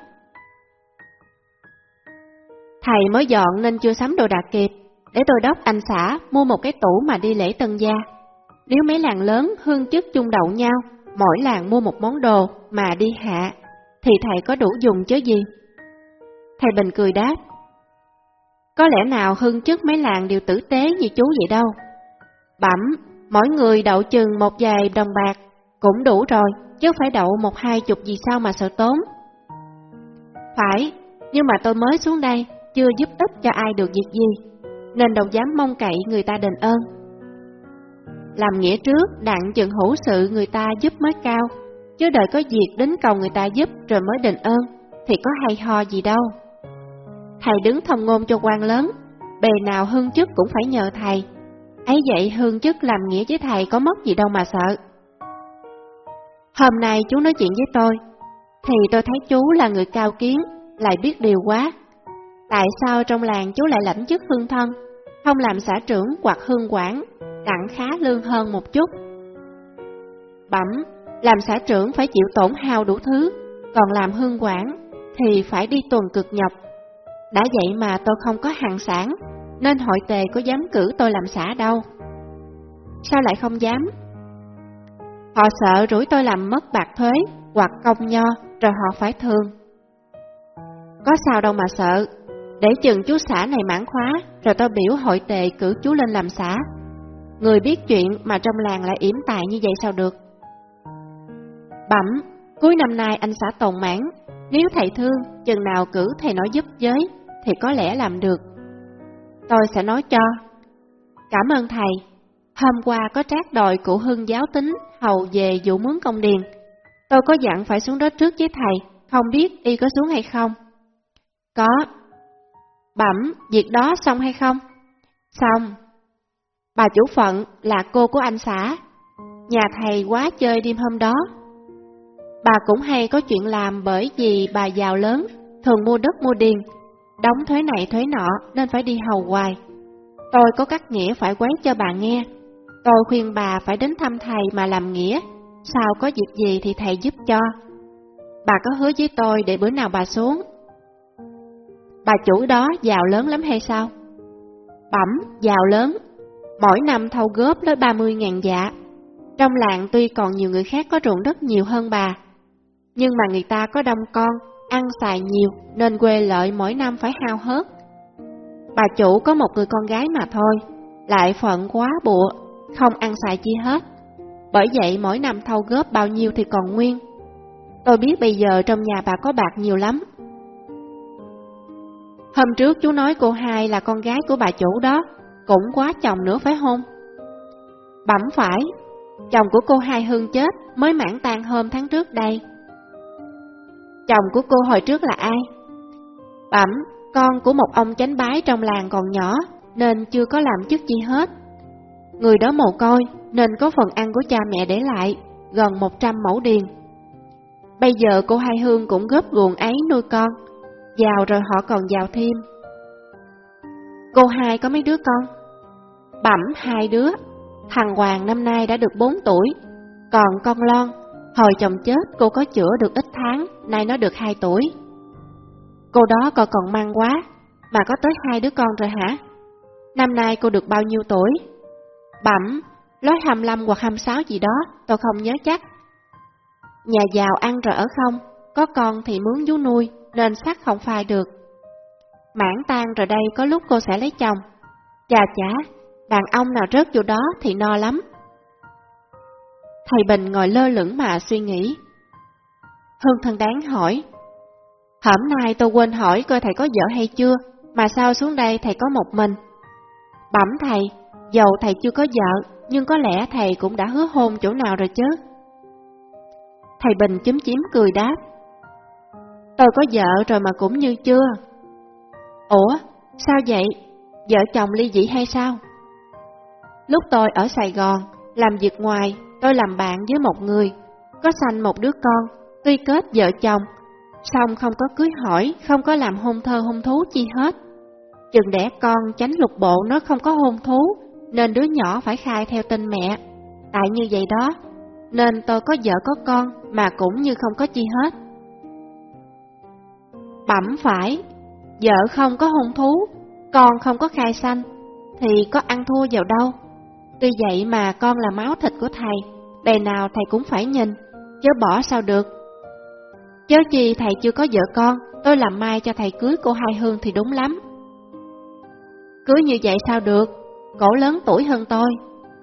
Thầy mới dọn nên chưa sắm đồ đạc kịp, để tôi đốc anh xã mua một cái tủ mà đi lễ tân gia. Nếu mấy làng lớn hương chức chung đậu nhau, mỗi làng mua một món đồ mà đi hạ, thì thầy có đủ dùng chứ gì? Thầy Bình cười đáp, có lẽ nào hưng chức mấy làng đều tử tế như chú vậy đâu. Bẩm, mỗi người đậu chừng một vài đồng bạc, cũng đủ rồi, chứ phải đậu một hai chục gì sao mà sợ tốn. Phải, nhưng mà tôi mới xuống đây, chưa giúp ích cho ai được việc gì, nên đâu dám mong cậy người ta đền ơn. Làm nghĩa trước, đặng chừng hữu sự người ta giúp mới cao, chứ đợi có việc đến cầu người ta giúp rồi mới đền ơn, thì có hay ho gì đâu. Thầy đứng thông ngôn cho quan lớn, bề nào hương chức cũng phải nhờ thầy. ấy vậy hương chức làm nghĩa với thầy có mất gì đâu mà sợ. Hôm nay chú nói chuyện với tôi, thì tôi thấy chú là người cao kiến, lại biết điều quá. Tại sao trong làng chú lại lãnh chức hương thân, không làm xã trưởng hoặc hương quản, đặng khá lương hơn một chút? Bẩm, làm xã trưởng phải chịu tổn hao đủ thứ, còn làm hương quản thì phải đi tuần cực nhọc đã vậy mà tôi không có hàng sản, nên hội tề có dám cử tôi làm xã đâu. sao lại không dám? Họ sợ rủi tôi làm mất bạc thuế hoặc công nho, rồi họ phải thương. Có sao đâu mà sợ, để chừng chú xã này mãn khóa, rồi tôi biểu hội tề cử chú lên làm xã. Người biết chuyện mà trong làng lại yểm tài như vậy sao được? Bẩm, cuối năm nay anh xã tồn mãn, nếu thầy thương, chừng nào cử thầy nói giúp giới, thì có lẽ làm được. Tôi sẽ nói cho. Cảm ơn thầy. Hôm qua có trác đòi cụ hưng giáo tính hầu về vụ mướn công điền. Tôi có dặn phải xuống đó trước với thầy, không biết y có xuống hay không. Có. Bẩm, việc đó xong hay không? Xong. Bà chủ phận là cô của anh xã. Nhà thầy quá chơi đêm hôm đó. Bà cũng hay có chuyện làm bởi vì bà giàu lớn, thường mua đất mua điền, đóng thuế này thuế nọ nên phải đi hầu hoài. Tôi có các nghĩa phải quán cho bà nghe. Tôi khuyên bà phải đến thăm thầy mà làm nghĩa, sao có việc gì thì thầy giúp cho. Bà có hứa với tôi để bữa nào bà xuống. Bà chủ đó giàu lớn lắm hay sao? Bẩm, giàu lớn, mỗi năm thâu góp tới 30.000 dạ. Trong làng tuy còn nhiều người khác có ruộng đất nhiều hơn bà, nhưng mà người ta có đông con, ăn xài nhiều nên quê lợi mỗi năm phải hao hớt. Bà chủ có một người con gái mà thôi, lại phận quá bụa, không ăn xài chi hết. Bởi vậy mỗi năm thâu góp bao nhiêu thì còn nguyên. Tôi biết bây giờ trong nhà bà có bạc nhiều lắm. Hôm trước chú nói cô hai là con gái của bà chủ đó, cũng quá chồng nữa phải không? Bẩm phải, chồng của cô hai Hương chết mới mãn tan hôm tháng trước đây. Chồng của cô hồi trước là ai? Bẩm, con của một ông chánh bái trong làng còn nhỏ, nên chưa có làm chức gì hết. Người đó mồ côi, nên có phần ăn của cha mẹ để lại, gần 100 mẫu điền. Bây giờ cô Hai Hương cũng góp guồng ấy nuôi con, giàu rồi họ còn giàu thêm. Cô hai có mấy đứa con? Bẩm hai đứa, thằng Hoàng năm nay đã được 4 tuổi, còn con Lon Hồi chồng chết cô có chữa được ít tháng, nay nó được 2 tuổi. Cô đó còn còn mang quá, mà có tới hai đứa con rồi hả? Năm nay cô được bao nhiêu tuổi? Bẩm, lối 25 hoặc 26 gì đó, tôi không nhớ chắc. Nhà giàu ăn rồi ở không, có con thì mướn vú nuôi, nên sắc không phai được. Mãn tan rồi đây có lúc cô sẽ lấy chồng. Chà chả, đàn ông nào rớt vô đó thì no lắm. Thầy Bình ngồi lơ lửng mà suy nghĩ. Hương thân đáng hỏi, hôm nay tôi quên hỏi coi thầy có vợ hay chưa, mà sao xuống đây thầy có một mình? Bẩm thầy, dầu thầy chưa có vợ, nhưng có lẽ thầy cũng đã hứa hôn chỗ nào rồi chứ? Thầy Bình chúm chím cười đáp. Tôi có vợ rồi mà cũng như chưa. Ủa, sao vậy? Vợ chồng ly dị hay sao? Lúc tôi ở Sài Gòn, làm việc ngoài, tôi làm bạn với một người, có sanh một đứa con, tuy kết vợ chồng, xong không có cưới hỏi, không có làm hôn thơ hôn thú chi hết. Chừng đẻ con tránh lục bộ nó không có hôn thú, nên đứa nhỏ phải khai theo tên mẹ. Tại như vậy đó, nên tôi có vợ có con mà cũng như không có chi hết. Bẩm phải, vợ không có hôn thú, con không có khai sanh, thì có ăn thua vào đâu. Tuy vậy mà con là máu thịt của thầy, đời nào thầy cũng phải nhìn, chớ bỏ sao được. Chớ chi thầy chưa có vợ con, tôi làm mai cho thầy cưới cô Hai Hương thì đúng lắm. Cưới như vậy sao được, cổ lớn tuổi hơn tôi,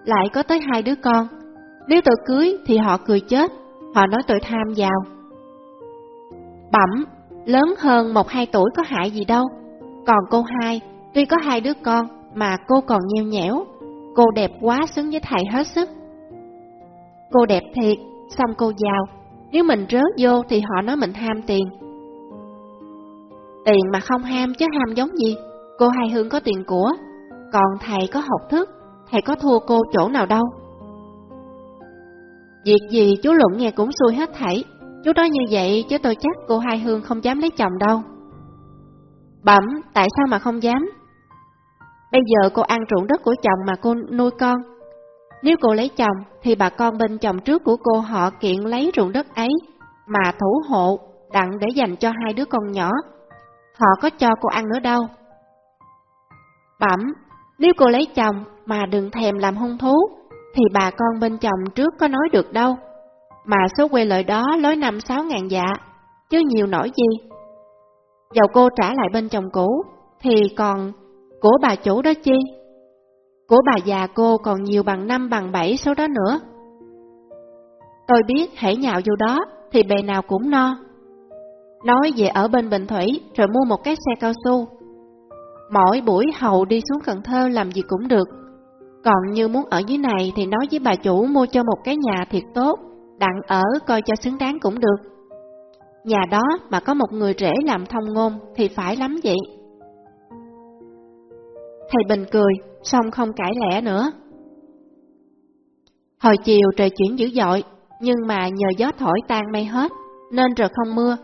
lại có tới hai đứa con. Nếu tôi cưới thì họ cười chết, họ nói tôi tham giàu. Bẩm, lớn hơn một hai tuổi có hại gì đâu, còn cô hai, tuy có hai đứa con mà cô còn nheo nhẽo, cô đẹp quá xứng với thầy hết sức. Cô đẹp thiệt, xong cô giàu, nếu mình rớt vô thì họ nói mình ham tiền. Tiền mà không ham chứ ham giống gì, cô hai hương có tiền của, còn thầy có học thức, thầy có thua cô chỗ nào đâu. Việc gì chú Luận nghe cũng xui hết thảy, chú nói như vậy chứ tôi chắc cô hai hương không dám lấy chồng đâu. Bẩm, tại sao mà không dám? Bây giờ cô ăn ruộng đất của chồng mà cô nuôi con, nếu cô lấy chồng, thì bà con bên chồng trước của cô họ kiện lấy ruộng đất ấy, mà thủ hộ, đặng để dành cho hai đứa con nhỏ. Họ có cho cô ăn nữa đâu. Bẩm, nếu cô lấy chồng mà đừng thèm làm hung thú, thì bà con bên chồng trước có nói được đâu. Mà số quê lợi đó lối năm sáu ngàn dạ, chứ nhiều nổi gì. Dầu cô trả lại bên chồng cũ, thì còn của bà chủ đó chi? Của bà già cô còn nhiều bằng năm bằng bảy số đó nữa. Tôi biết hãy nhạo vô đó thì bề nào cũng no. Nói về ở bên Bình Thủy rồi mua một cái xe cao su. Mỗi buổi hầu đi xuống Cần Thơ làm gì cũng được. Còn như muốn ở dưới này thì nói với bà chủ mua cho một cái nhà thiệt tốt, đặng ở coi cho xứng đáng cũng được. Nhà đó mà có một người rể làm thông ngôn thì phải lắm vậy. Thầy Bình cười, xong không cãi lẽ nữa. Hồi chiều trời chuyển dữ dội, nhưng mà nhờ gió thổi tan mây hết, nên trời không mưa.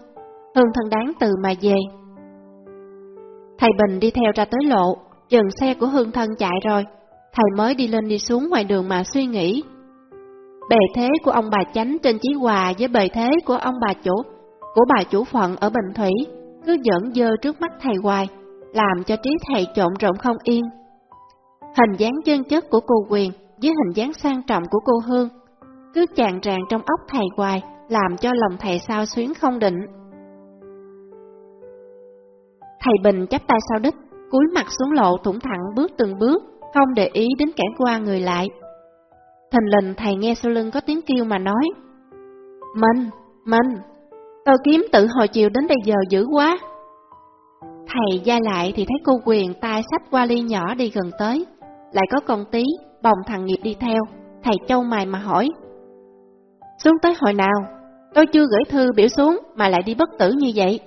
Hương thân đáng từ mà về. Thầy Bình đi theo ra tới lộ, dừng xe của Hương thân chạy rồi, thầy mới đi lên đi xuống ngoài đường mà suy nghĩ. Bề thế của ông bà chánh trên chí hòa với bề thế của ông bà chủ, của bà chủ phận ở Bình Thủy, cứ dẫn dơ trước mắt thầy hoài, làm cho trí thầy trộn rộn không yên. Hình dáng chân chất của cô Quyền với hình dáng sang trọng của cô Hương, cứ chàng ràng trong óc thầy hoài, làm cho lòng thầy sao xuyến không định. Thầy Bình chắp tay sau đích, cúi mặt xuống lộ thủng thẳng bước từng bước, không để ý đến kẻ qua người lại. Thình lình thầy nghe sau lưng có tiếng kêu mà nói, Minh, Minh, tôi kiếm tự hồi chiều đến bây giờ dữ quá. Thầy gia lại thì thấy cô quyền tay sách qua ly nhỏ đi gần tới, lại có con tí, bồng thằng nghiệp đi theo, thầy châu mày mà hỏi. Xuống tới hồi nào? Tôi chưa gửi thư biểu xuống mà lại đi bất tử như vậy.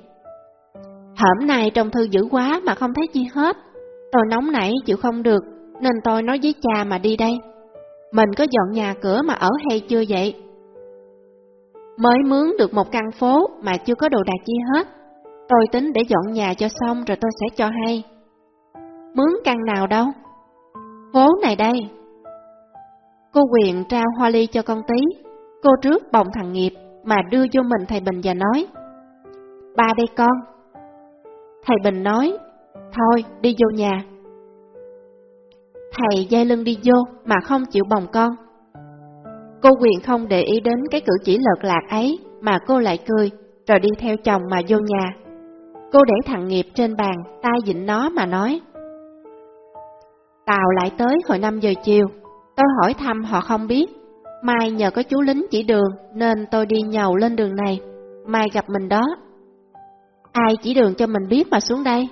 Hổm này trong thư dữ quá mà không thấy chi hết. Tôi nóng nảy chịu không được, nên tôi nói với cha mà đi đây. Mình có dọn nhà cửa mà ở hay chưa vậy? Mới mướn được một căn phố mà chưa có đồ đạc chi hết. Tôi tính để dọn nhà cho xong rồi tôi sẽ cho hay. Mướn căn nào đâu? Phố này đây. Cô quyền trao hoa ly cho con tí. Cô trước bồng thằng nghiệp mà đưa vô mình thầy Bình và nói. Ba đây con. Thầy Bình nói, thôi đi vô nhà. Thầy dây lưng đi vô mà không chịu bồng con. Cô quyền không để ý đến cái cử chỉ lợt lạc ấy mà cô lại cười, rồi đi theo chồng mà vô nhà. Cô để thằng nghiệp trên bàn, tay dịnh nó mà nói. Tàu lại tới hồi 5 giờ chiều, tôi hỏi thăm họ không biết. Mai nhờ có chú lính chỉ đường nên tôi đi nhầu lên đường này, mai gặp mình đó. Ai chỉ đường cho mình biết mà xuống đây?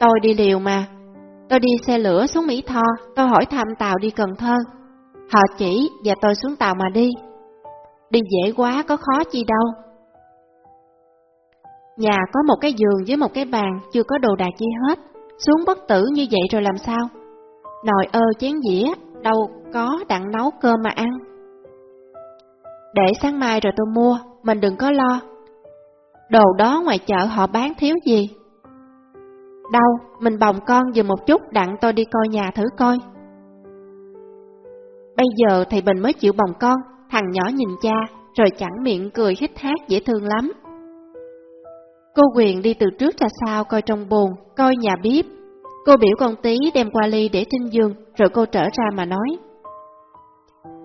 Tôi đi liều mà, tôi đi xe lửa xuống Mỹ Tho, tôi hỏi thăm tàu đi Cần Thơ. Họ chỉ và tôi xuống tàu mà đi. Đi dễ quá có khó chi đâu. Nhà có một cái giường với một cái bàn, chưa có đồ đạc gì hết. Xuống bất tử như vậy rồi làm sao? Nồi ơ chén dĩa, đâu có đặng nấu cơm mà ăn. Để sáng mai rồi tôi mua, mình đừng có lo. Đồ đó ngoài chợ họ bán thiếu gì? Đâu, mình bồng con dùm một chút đặng tôi đi coi nhà thử coi. Bây giờ thì Bình mới chịu bồng con, thằng nhỏ nhìn cha, rồi chẳng miệng cười hít hát dễ thương lắm. Cô Quyền đi từ trước ra sau coi trong bồn, coi nhà bếp. Cô biểu con tí đem qua ly để trên giường, rồi cô trở ra mà nói.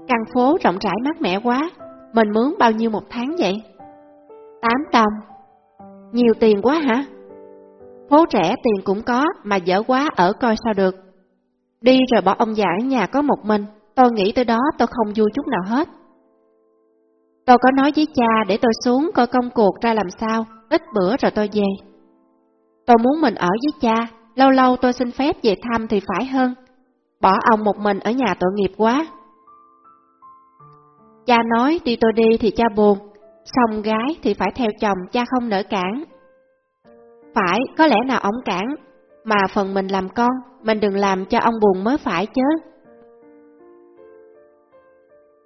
Căn phố rộng rãi mát mẻ quá, mình mướn bao nhiêu một tháng vậy? Tám đồng. Nhiều tiền quá hả? Phố trẻ tiền cũng có, mà dở quá ở coi sao được. Đi rồi bỏ ông già ở nhà có một mình, tôi nghĩ tới đó tôi không vui chút nào hết. Tôi có nói với cha để tôi xuống coi công cuộc ra làm sao, ít bữa rồi tôi về. Tôi muốn mình ở với cha, lâu lâu tôi xin phép về thăm thì phải hơn. Bỏ ông một mình ở nhà tội nghiệp quá. Cha nói đi tôi đi thì cha buồn, xong gái thì phải theo chồng cha không nỡ cản. Phải, có lẽ nào ông cản, mà phần mình làm con, mình đừng làm cho ông buồn mới phải chứ.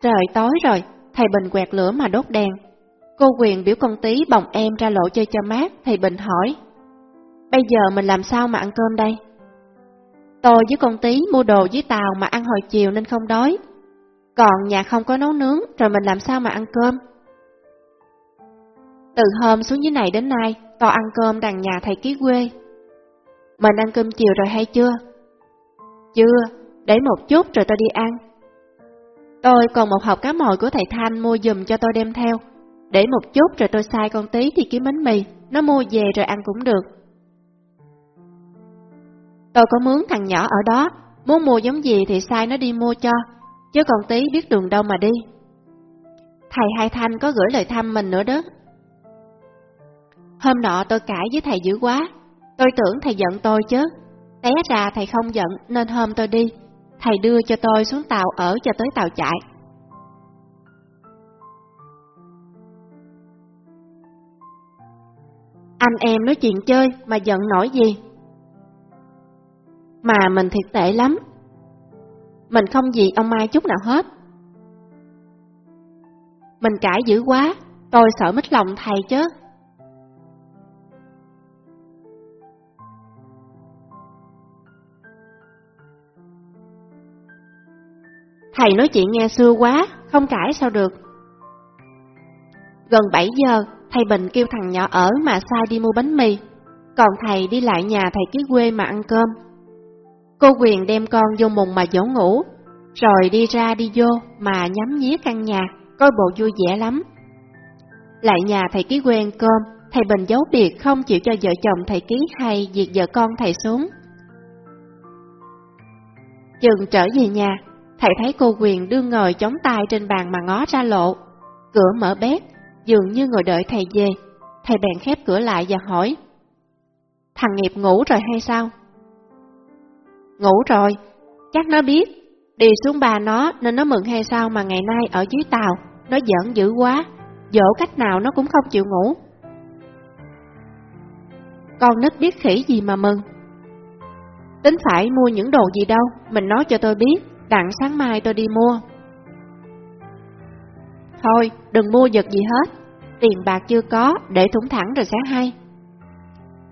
Trời tối rồi, thầy Bình quẹt lửa mà đốt đèn. Cô quyền biểu con tí bồng em ra lộ chơi cho mát, thầy Bình hỏi. Bây giờ mình làm sao mà ăn cơm đây? Tôi với con tí mua đồ với tàu mà ăn hồi chiều nên không đói. Còn nhà không có nấu nướng, rồi mình làm sao mà ăn cơm? Từ hôm xuống dưới này đến nay, tôi ăn cơm đằng nhà thầy ký quê. Mình ăn cơm chiều rồi hay chưa? Chưa, để một chút rồi tôi đi ăn. Tôi còn một hộp cá mồi của thầy Thanh mua dùm cho tôi đem theo. Để một chút rồi tôi sai con tí thì kiếm bánh mì, nó mua về rồi ăn cũng được. Tôi có mướn thằng nhỏ ở đó, muốn mua giống gì thì sai nó đi mua cho, chứ còn tí biết đường đâu mà đi. Thầy Hai Thanh có gửi lời thăm mình nữa đó. Hôm nọ tôi cãi với thầy dữ quá, tôi tưởng thầy giận tôi chứ. Té ra thầy không giận nên hôm tôi đi, thầy đưa cho tôi xuống tàu ở cho tới tàu chạy. Anh em nói chuyện chơi mà giận nổi gì? Mà mình thiệt tệ lắm. Mình không gì ông Mai chút nào hết. Mình cãi dữ quá, tôi sợ mít lòng thầy chứ. Thầy nói chuyện nghe xưa quá, không cãi sao được. Gần 7 giờ, thầy Bình kêu thằng nhỏ ở mà sai đi mua bánh mì, còn thầy đi lại nhà thầy ký quê mà ăn cơm. Cô Quyền đem con vô mùng mà dỗ ngủ, rồi đi ra đi vô mà nhắm nhía căn nhà, coi bộ vui vẻ lắm. Lại nhà thầy ký quê ăn cơm, thầy Bình giấu biệt không chịu cho vợ chồng thầy ký hay việc vợ con thầy xuống. Chừng trở về nhà, thầy thấy cô Quyền đương ngồi chống tay trên bàn mà ngó ra lộ. Cửa mở bếp dường như ngồi đợi thầy về. Thầy bèn khép cửa lại và hỏi, Thằng nghiệp ngủ rồi hay sao? Ngủ rồi, chắc nó biết, đi xuống bà nó nên nó mừng hay sao mà ngày nay ở dưới tàu, nó giỡn dữ quá, dỗ cách nào nó cũng không chịu ngủ. Con nít biết khỉ gì mà mừng. Tính phải mua những đồ gì đâu, mình nói cho tôi biết, đặng sáng mai tôi đi mua. Thôi, đừng mua giật gì hết, tiền bạc chưa có, để thủng thẳng rồi sáng hay.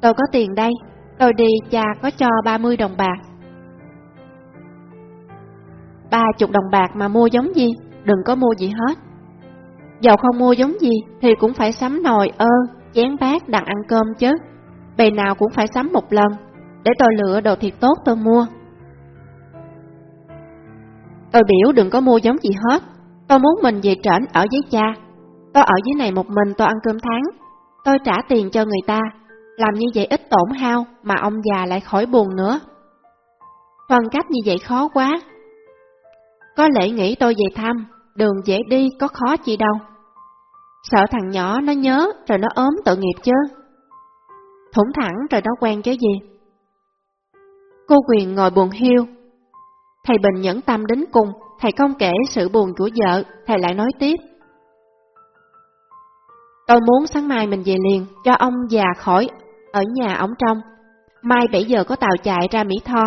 Tôi có tiền đây, tôi đi cha có cho 30 đồng bạc. Ba chục đồng bạc mà mua giống gì, đừng có mua gì hết. Dầu không mua giống gì thì cũng phải sắm nồi ơ, chén bát đặng ăn cơm chứ. Bề nào cũng phải sắm một lần, để tôi lựa đồ thiệt tốt tôi mua. Tôi biểu đừng có mua giống gì hết, tôi muốn mình về trển ở với cha. Tôi ở dưới này một mình tôi ăn cơm tháng, tôi trả tiền cho người ta, làm như vậy ít tổn hao mà ông già lại khỏi buồn nữa. Phân cách như vậy khó quá. Có lẽ nghĩ tôi về thăm, đường dễ đi có khó chi đâu. Sợ thằng nhỏ nó nhớ rồi nó ốm tội nghiệp chứ. Thủng thẳng rồi nó quen chứ gì. Cô Quyền ngồi buồn hiu. Thầy Bình nhẫn tâm đến cùng, thầy không kể sự buồn của vợ, thầy lại nói tiếp. Tôi muốn sáng mai mình về liền, cho ông già khỏi ở nhà ổng trong. Mai 7 giờ có tàu chạy ra Mỹ Tho.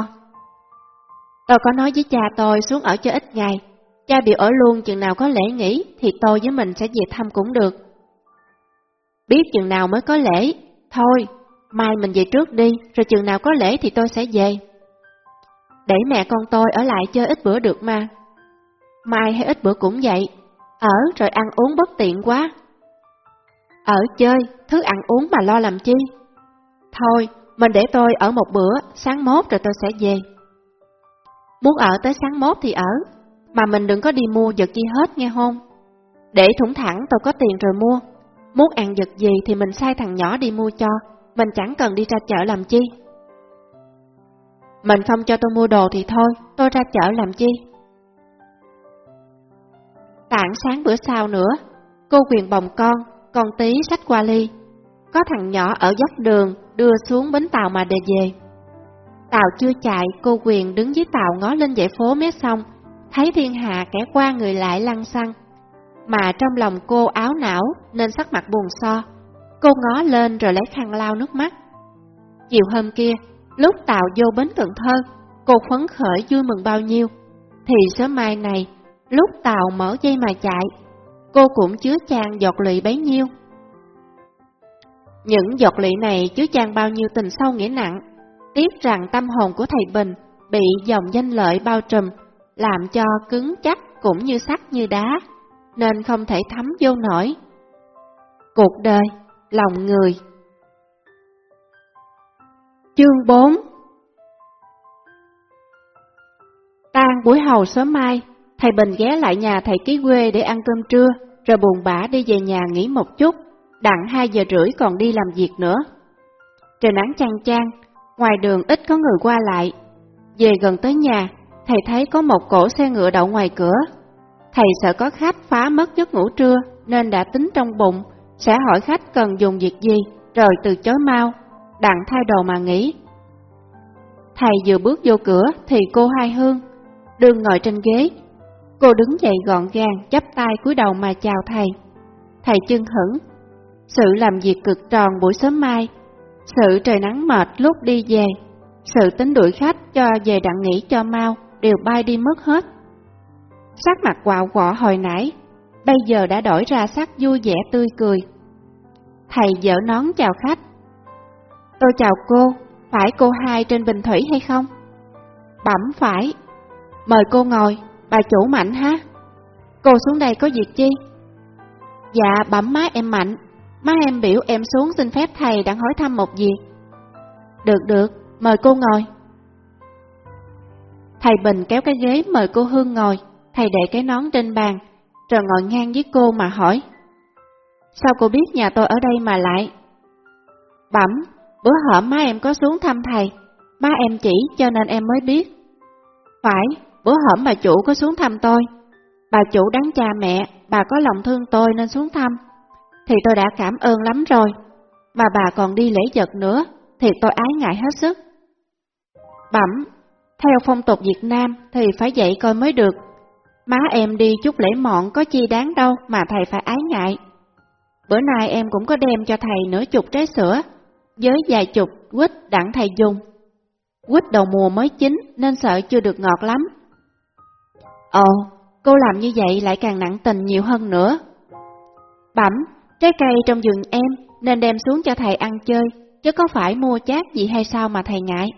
Tôi có nói với cha tôi xuống ở cho ít ngày, cha biểu ở luôn chừng nào có lễ nghỉ thì tôi với mình sẽ về thăm cũng được. Biết chừng nào mới có lễ, thôi, mai mình về trước đi, rồi chừng nào có lễ thì tôi sẽ về. Để mẹ con tôi ở lại chơi ít bữa được mà. Mai hay ít bữa cũng vậy, ở rồi ăn uống bất tiện quá. Ở chơi, thứ ăn uống mà lo làm chi? Thôi, mình để tôi ở một bữa, sáng mốt rồi tôi sẽ về. Muốn ở tới sáng mốt thì ở, mà mình đừng có đi mua vật chi hết nghe không? Để thủng thẳng tôi có tiền rồi mua. Muốn ăn vật gì thì mình sai thằng nhỏ đi mua cho, mình chẳng cần đi ra chợ làm chi. Mình không cho tôi mua đồ thì thôi, tôi ra chợ làm chi. Tảng sáng bữa sau nữa, cô quyền bồng con, con tí sách qua ly. Có thằng nhỏ ở dốc đường đưa xuống bến tàu mà đề về. Tàu chưa chạy, cô quyền đứng dưới tàu ngó lên dãy phố mé sông, thấy thiên hạ kẻ qua người lại lăn xăng. Mà trong lòng cô áo não nên sắc mặt buồn so. Cô ngó lên rồi lấy khăn lau nước mắt. Chiều hôm kia, lúc tàu vô bến Cần Thơ, cô phấn khởi vui mừng bao nhiêu. Thì sớm mai này, lúc tàu mở dây mà chạy, cô cũng chứa chan giọt lụy bấy nhiêu. Những giọt lụy này chứa chan bao nhiêu tình sâu nghĩa nặng, tiếc rằng tâm hồn của thầy Bình bị dòng danh lợi bao trùm, làm cho cứng chắc cũng như sắt như đá, nên không thể thấm vô nổi. Cuộc đời, lòng người Chương 4 Tan buổi hầu sớm mai, thầy Bình ghé lại nhà thầy ký quê để ăn cơm trưa, rồi buồn bã đi về nhà nghỉ một chút, đặng 2 giờ rưỡi còn đi làm việc nữa. Trời nắng chang chang, ngoài đường ít có người qua lại. Về gần tới nhà, thầy thấy có một cổ xe ngựa đậu ngoài cửa. Thầy sợ có khách phá mất giấc ngủ trưa nên đã tính trong bụng sẽ hỏi khách cần dùng việc gì rồi từ chối mau, đặng thay đồ mà nghỉ. Thầy vừa bước vô cửa thì cô Hai Hương, đương ngồi trên ghế. Cô đứng dậy gọn gàng, chắp tay cúi đầu mà chào thầy. Thầy chân hững. Sự làm việc cực tròn buổi sớm mai, sự trời nắng mệt lúc đi về, sự tính đuổi khách cho về đặng nghỉ cho mau đều bay đi mất hết. Sắc mặt quạo quọ hồi nãy, bây giờ đã đổi ra sắc vui vẻ tươi cười. Thầy dở nón chào khách. Tôi chào cô, phải cô hai trên Bình Thủy hay không? Bẩm phải. Mời cô ngồi, bà chủ Mạnh ha. Cô xuống đây có việc chi? Dạ bẩm má em Mạnh, má em biểu em xuống xin phép thầy đang hỏi thăm một việc. Được được, mời cô ngồi. Thầy Bình kéo cái ghế mời cô Hương ngồi, thầy để cái nón trên bàn, rồi ngồi ngang với cô mà hỏi. Sao cô biết nhà tôi ở đây mà lại? Bẩm, bữa hổm má em có xuống thăm thầy, má em chỉ cho nên em mới biết. Phải, bữa hổm bà chủ có xuống thăm tôi. Bà chủ đáng cha mẹ, bà có lòng thương tôi nên xuống thăm. Thì tôi đã cảm ơn lắm rồi, mà bà còn đi lễ vật nữa, thì tôi ái ngại hết sức. Bẩm, theo phong tục Việt Nam thì phải dạy coi mới được. Má em đi chút lễ mọn có chi đáng đâu mà thầy phải ái ngại. Bữa nay em cũng có đem cho thầy nửa chục trái sữa, với vài chục quýt đặng thầy dùng. Quýt đầu mùa mới chín nên sợ chưa được ngọt lắm. Ồ, cô làm như vậy lại càng nặng tình nhiều hơn nữa. Bẩm, trái cây trong vườn em nên đem xuống cho thầy ăn chơi, chứ có phải mua chát gì hay sao mà thầy ngại.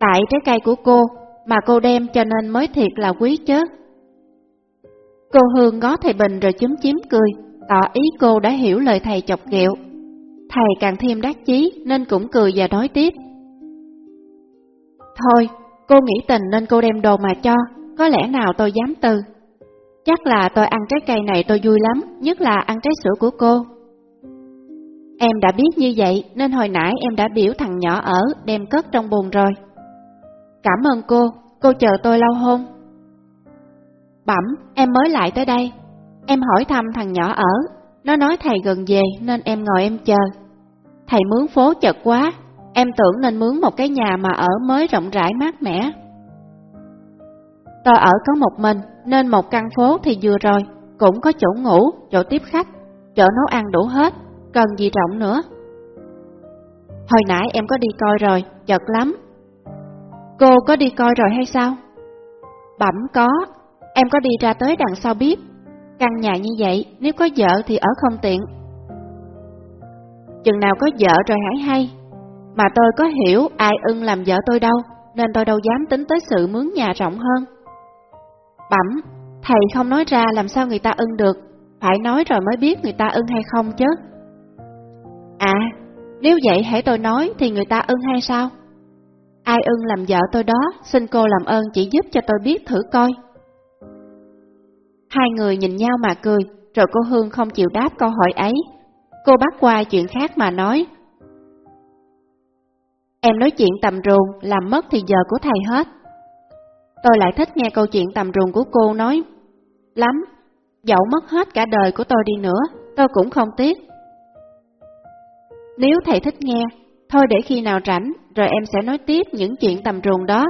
Tại trái cây của cô mà cô đem cho nên mới thiệt là quý chứ. Cô Hương ngó thầy Bình rồi chúm chím cười, tỏ ý cô đã hiểu lời thầy chọc ghẹo. Thầy càng thêm đắc chí nên cũng cười và nói tiếp. Thôi, cô nghĩ tình nên cô đem đồ mà cho, có lẽ nào tôi dám từ. Chắc là tôi ăn trái cây này tôi vui lắm, nhất là ăn trái sữa của cô. Em đã biết như vậy nên hồi nãy em đã biểu thằng nhỏ ở đem cất trong bồn rồi. Cảm ơn cô, cô chờ tôi lâu hôn. Bẩm, em mới lại tới đây. Em hỏi thăm thằng nhỏ ở, nó nói thầy gần về nên em ngồi em chờ. Thầy mướn phố chật quá, em tưởng nên mướn một cái nhà mà ở mới rộng rãi mát mẻ. Tôi ở có một mình nên một căn phố thì vừa rồi, cũng có chỗ ngủ, chỗ tiếp khách, chỗ nấu ăn đủ hết, cần gì rộng nữa. Hồi nãy em có đi coi rồi, chật lắm. Cô có đi coi rồi hay sao? Bẩm có, em có đi ra tới đằng sau bếp. Căn nhà như vậy, nếu có vợ thì ở không tiện. Chừng nào có vợ rồi hãy hay. Mà tôi có hiểu ai ưng làm vợ tôi đâu, nên tôi đâu dám tính tới sự mướn nhà rộng hơn. Bẩm, thầy không nói ra làm sao người ta ưng được, phải nói rồi mới biết người ta ưng hay không chứ. À, nếu vậy hãy tôi nói thì người ta ưng hay sao? Ai ưng làm vợ tôi đó, xin cô làm ơn chỉ giúp cho tôi biết thử coi. Hai người nhìn nhau mà cười, rồi cô Hương không chịu đáp câu hỏi ấy. Cô bắt qua chuyện khác mà nói. Em nói chuyện tầm ruồng, làm mất thì giờ của thầy hết. Tôi lại thích nghe câu chuyện tầm ruồng của cô nói. Lắm, dẫu mất hết cả đời của tôi đi nữa, tôi cũng không tiếc. Nếu thầy thích nghe, thôi để khi nào rảnh, rồi em sẽ nói tiếp những chuyện tầm ruồng đó.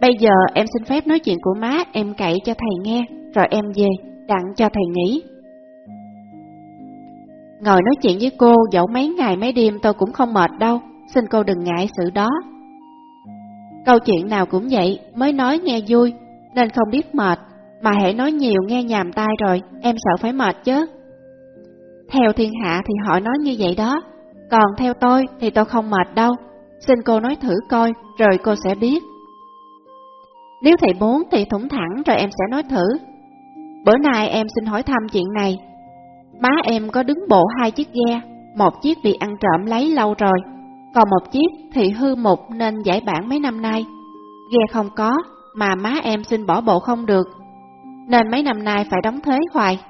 Bây giờ em xin phép nói chuyện của má em cậy cho thầy nghe, rồi em về, đặng cho thầy nghỉ. Ngồi nói chuyện với cô dẫu mấy ngày mấy đêm tôi cũng không mệt đâu, xin cô đừng ngại sự đó. Câu chuyện nào cũng vậy, mới nói nghe vui, nên không biết mệt, mà hãy nói nhiều nghe nhàm tai rồi, em sợ phải mệt chứ. Theo thiên hạ thì họ nói như vậy đó, còn theo tôi thì tôi không mệt đâu, xin cô nói thử coi, rồi cô sẽ biết. Nếu thầy muốn thì thủng thẳng rồi em sẽ nói thử. Bữa nay em xin hỏi thăm chuyện này. Má em có đứng bộ hai chiếc ghe, một chiếc bị ăn trộm lấy lâu rồi, còn một chiếc thì hư mục nên giải bản mấy năm nay. Ghe không có, mà má em xin bỏ bộ không được, nên mấy năm nay phải đóng thuế hoài.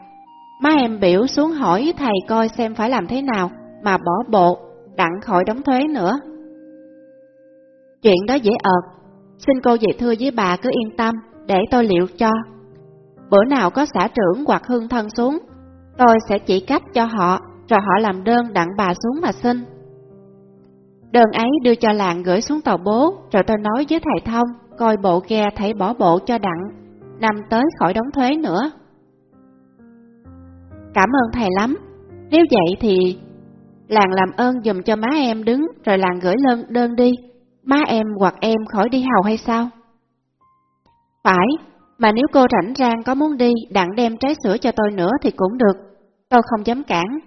Má em biểu xuống hỏi thầy coi xem phải làm thế nào mà bỏ bộ, đặng khỏi đóng thuế nữa. Chuyện đó dễ ợt, xin cô dạy thưa với bà cứ yên tâm, để tôi liệu cho. Bữa nào có xã trưởng hoặc hương thân xuống, tôi sẽ chỉ cách cho họ, rồi họ làm đơn đặng bà xuống mà xin. Đơn ấy đưa cho làng gửi xuống tàu bố, rồi tôi nói với thầy Thông, coi bộ ghe thấy bỏ bộ cho đặng, năm tới khỏi đóng thuế nữa. Cảm ơn thầy lắm, nếu vậy thì làng làm ơn dùm cho má em đứng, rồi làng gửi đơn, đơn đi, má em hoặc em khỏi đi hầu hay sao? Phải, mà nếu cô rảnh rang có muốn đi, đặng đem trái sữa cho tôi nữa thì cũng được, tôi không dám cản.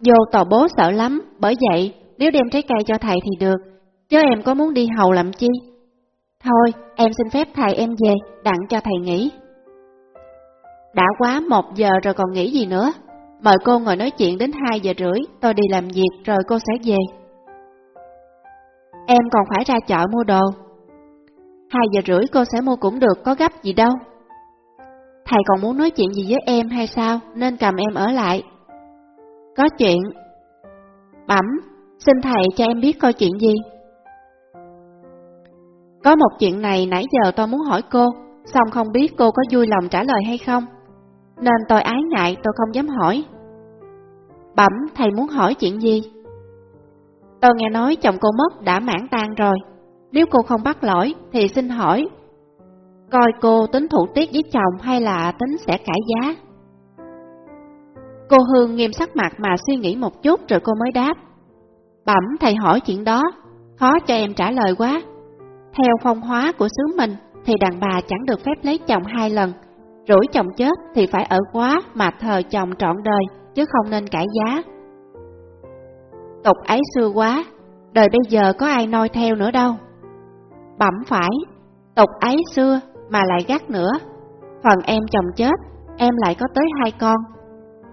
Vô tò bố sợ lắm, bởi vậy nếu đem trái cây cho thầy thì được, chứ em có muốn đi hầu làm chi? Thôi, em xin phép thầy em về, đặng cho thầy nghỉ. Đã quá một giờ rồi còn nghĩ gì nữa? Mời cô ngồi nói chuyện đến 2 giờ rưỡi, tôi đi làm việc rồi cô sẽ về. Em còn phải ra chợ mua đồ. 2 giờ rưỡi cô sẽ mua cũng được, có gấp gì đâu. Thầy còn muốn nói chuyện gì với em hay sao, nên cầm em ở lại. Có chuyện. Bẩm, xin thầy cho em biết coi chuyện gì. Có một chuyện này nãy giờ tôi muốn hỏi cô, xong không biết cô có vui lòng trả lời hay không. Nên tôi ái ngại tôi không dám hỏi. Bẩm, thầy muốn hỏi chuyện gì? Tôi nghe nói chồng cô mất đã mãn tan rồi. Nếu cô không bắt lỗi thì xin hỏi, coi cô tính thủ tiết với chồng hay là tính sẽ cải giá? Cô Hương nghiêm sắc mặt mà suy nghĩ một chút rồi cô mới đáp. Bẩm thầy hỏi chuyện đó, khó cho em trả lời quá. Theo phong hóa của xứ mình thì đàn bà chẳng được phép lấy chồng hai lần, rủi chồng chết thì phải ở quá mà thờ chồng trọn đời, chứ không nên cải giá. Tục ấy xưa quá, đời bây giờ có ai noi theo nữa đâu. Bẩm phải, tục ấy xưa mà lại gắt nữa. Phần em chồng chết, em lại có tới hai con.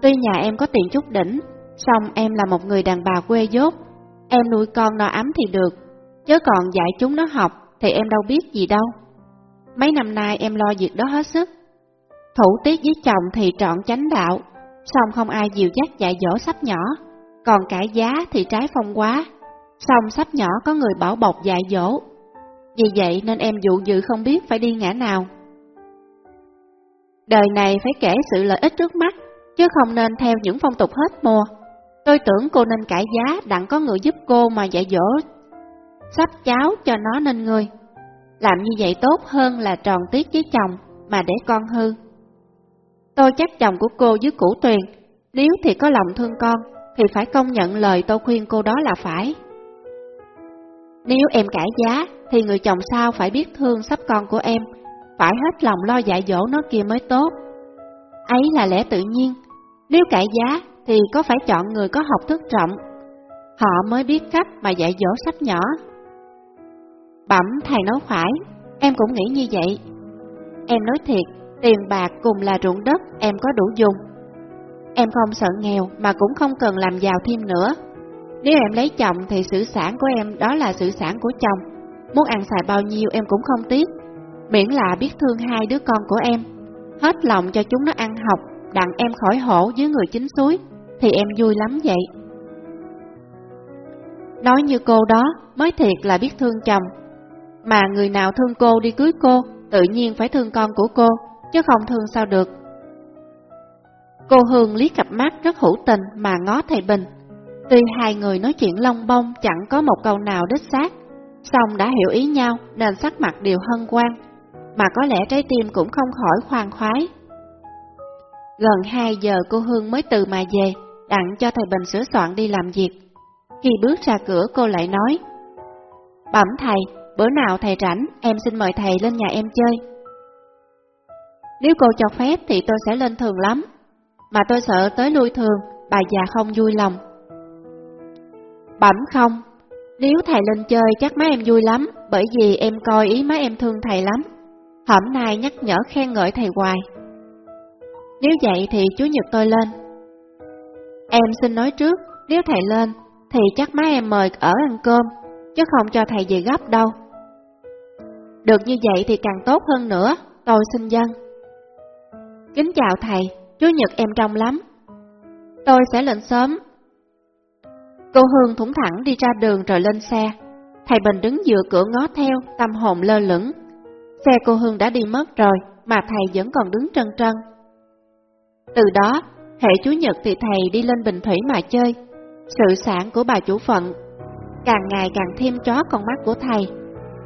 Tuy nhà em có tiền chút đỉnh, song em là một người đàn bà quê dốt. Em nuôi con no ấm thì được, chứ còn dạy chúng nó học thì em đâu biết gì đâu. Mấy năm nay em lo việc đó hết sức. Thủ tiết với chồng thì trọn chánh đạo, song không ai dìu dắt dạy dỗ sắp nhỏ, còn cải giá thì trái phong quá, song sắp nhỏ có người bảo bọc dạy dỗ. Vì vậy nên em dụ dự không biết phải đi ngã nào. Đời này phải kể sự lợi ích trước mắt, chứ không nên theo những phong tục hết mùa. Tôi tưởng cô nên cải giá đặng có người giúp cô mà dạy dỗ sắp cháu cho nó nên người. Làm như vậy tốt hơn là tròn tiết với chồng mà để con hư. Tôi chắc chồng của cô với củ tuyền, nếu thì có lòng thương con, thì phải công nhận lời tôi khuyên cô đó là phải. Nếu em cải giá, thì người chồng sao phải biết thương sắp con của em, phải hết lòng lo dạy dỗ nó kia mới tốt. Ấy là lẽ tự nhiên, nếu cải giá thì có phải chọn người có học thức rộng, họ mới biết cách mà dạy dỗ sách nhỏ. Bẩm thầy nói phải, em cũng nghĩ như vậy. Em nói thiệt, tiền bạc cùng là ruộng đất em có đủ dùng. Em không sợ nghèo mà cũng không cần làm giàu thêm nữa. Nếu em lấy chồng thì sự sản của em đó là sự sản của chồng. Muốn ăn xài bao nhiêu em cũng không tiếc. Miễn là biết thương hai đứa con của em. Hết lòng cho chúng nó ăn học, đặng em khỏi hổ với người chính suối, thì em vui lắm vậy. Nói như cô đó mới thiệt là biết thương chồng mà người nào thương cô đi cưới cô, tự nhiên phải thương con của cô, chứ không thương sao được. Cô Hương lý cặp mắt rất hữu tình mà ngó thầy Bình. Tuy hai người nói chuyện long bông chẳng có một câu nào đích xác, song đã hiểu ý nhau nên sắc mặt đều hân hoan, mà có lẽ trái tim cũng không khỏi khoan khoái. Gần 2 giờ cô Hương mới từ mà về, đặng cho thầy Bình sửa soạn đi làm việc. Khi bước ra cửa cô lại nói, Bẩm thầy, Bữa nào thầy rảnh, em xin mời thầy lên nhà em chơi. Nếu cô cho phép thì tôi sẽ lên thường lắm, mà tôi sợ tới lui thường, bà già không vui lòng. Bẩm không, nếu thầy lên chơi chắc má em vui lắm, bởi vì em coi ý má em thương thầy lắm. Hôm nay nhắc nhở khen ngợi thầy hoài. Nếu vậy thì chú Nhật tôi lên. Em xin nói trước, nếu thầy lên, thì chắc má em mời ở ăn cơm, chứ không cho thầy về gấp đâu. Được như vậy thì càng tốt hơn nữa, tôi xin dân. Kính chào thầy, chú Nhật em trong lắm. Tôi sẽ lên sớm. Cô Hương thủng thẳng đi ra đường rồi lên xe. Thầy Bình đứng giữa cửa ngó theo, tâm hồn lơ lửng. Xe cô Hương đã đi mất rồi, mà thầy vẫn còn đứng trân trân. Từ đó, hệ Chủ nhật thì thầy đi lên Bình Thủy mà chơi. Sự sản của bà chủ phận càng ngày càng thêm chó con mắt của thầy.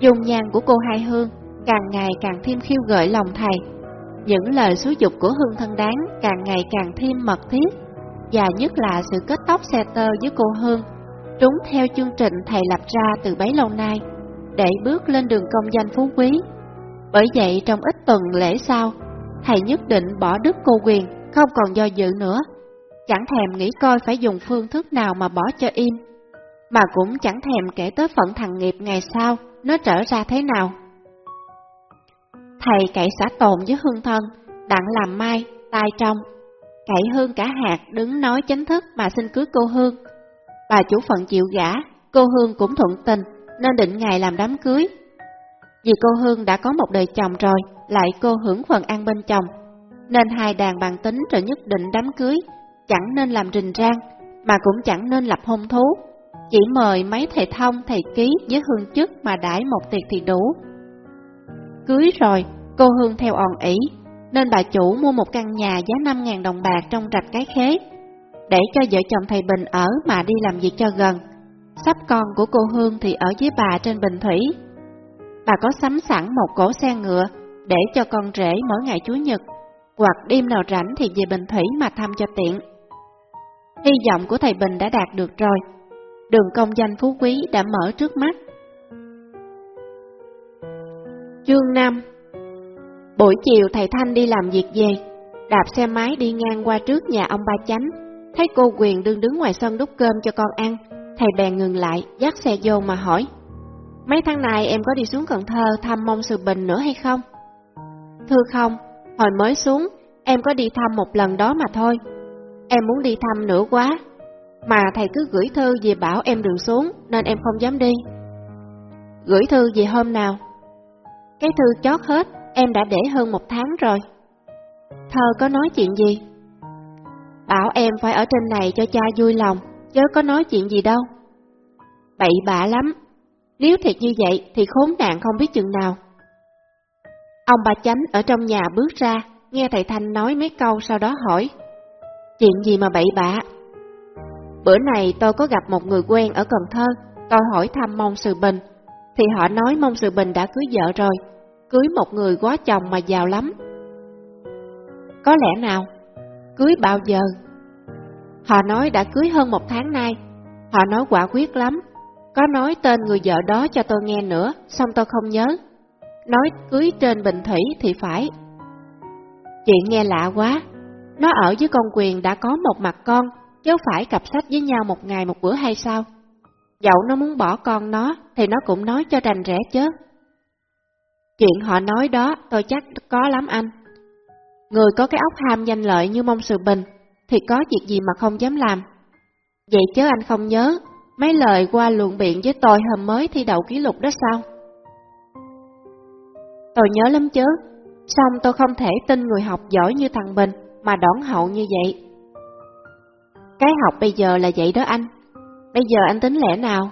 Dùng nhan của cô Hai Hương càng ngày càng thêm khiêu gợi lòng thầy. Những lời xúi dục của Hương thân đáng càng ngày càng thêm mật thiết, và nhất là sự kết tóc xe tơ với cô Hương, trúng theo chương trình thầy lập ra từ bấy lâu nay, để bước lên đường công danh phú quý. Bởi vậy trong ít tuần lễ sau, thầy nhất định bỏ đức cô quyền, không còn do dự nữa. Chẳng thèm nghĩ coi phải dùng phương thức nào mà bỏ cho im, mà cũng chẳng thèm kể tới phận thằng nghiệp ngày sau, nó trở ra thế nào. Thầy cậy xã tồn với hương thân, đặng làm mai, tai trong. Cậy hương cả hạt đứng nói chính thức mà xin cưới cô Hương. Bà chủ phận chịu gả, cô Hương cũng thuận tình, nên định ngày làm đám cưới. Vì cô Hương đã có một đời chồng rồi, lại cô hưởng phần ăn bên chồng, nên hai đàn bàn tính rồi nhất định đám cưới, chẳng nên làm rình rang, mà cũng chẳng nên lập hôn thú. Chỉ mời mấy thầy thông, thầy ký với hương chức mà đãi một tiệc thì đủ. Cưới rồi, cô Hương theo òn ỉ, nên bà chủ mua một căn nhà giá 5.000 đồng bạc trong rạch cái khế, để cho vợ chồng thầy Bình ở mà đi làm việc cho gần. Sắp con của cô Hương thì ở với bà trên Bình Thủy. Bà có sắm sẵn một cỗ xe ngựa để cho con rể mỗi ngày Chúa Nhật, hoặc đêm nào rảnh thì về Bình Thủy mà thăm cho tiện. Hy vọng của thầy Bình đã đạt được rồi, đường công danh phú quý đã mở trước mắt. Chương 5 Buổi chiều thầy Thanh đi làm việc về, đạp xe máy đi ngang qua trước nhà ông Ba Chánh, thấy cô Quyền đương đứng ngoài sân đút cơm cho con ăn, thầy bèn ngừng lại, dắt xe vô mà hỏi. Mấy tháng này em có đi xuống Cần Thơ thăm mong sự bình nữa hay không? Thưa không, hồi mới xuống, em có đi thăm một lần đó mà thôi. Em muốn đi thăm nữa quá, mà thầy cứ gửi thư về bảo em đừng xuống nên em không dám đi. Gửi thư về hôm nào? Cái thư chót hết, em đã để hơn một tháng rồi. Thơ có nói chuyện gì? Bảo em phải ở trên này cho cha vui lòng, chứ có nói chuyện gì đâu. Bậy bạ lắm, nếu thiệt như vậy thì khốn nạn không biết chừng nào. Ông bà chánh ở trong nhà bước ra, nghe thầy Thanh nói mấy câu sau đó hỏi. Chuyện gì mà bậy bạ? Bữa này tôi có gặp một người quen ở Cần Thơ, tôi hỏi thăm mong sự bình, thì họ nói mong sự bình đã cưới vợ rồi, cưới một người quá chồng mà giàu lắm. Có lẽ nào? Cưới bao giờ? Họ nói đã cưới hơn một tháng nay, họ nói quả quyết lắm, có nói tên người vợ đó cho tôi nghe nữa, xong tôi không nhớ. Nói cưới trên Bình Thủy thì phải. Chuyện nghe lạ quá, nó ở với con quyền đã có một mặt con, chứ phải cặp sách với nhau một ngày một bữa hay sao? Dẫu nó muốn bỏ con nó, thì nó cũng nói cho rành rẽ chứ. Chuyện họ nói đó tôi chắc có lắm anh. Người có cái óc ham danh lợi như mong sự bình, thì có việc gì mà không dám làm. Vậy chứ anh không nhớ, mấy lời qua luận biện với tôi hôm mới thi đậu kỷ lục đó sao? Tôi nhớ lắm chứ, xong tôi không thể tin người học giỏi như thằng Bình mà đón hậu như vậy. Cái học bây giờ là vậy đó anh, bây giờ anh tính lẽ nào?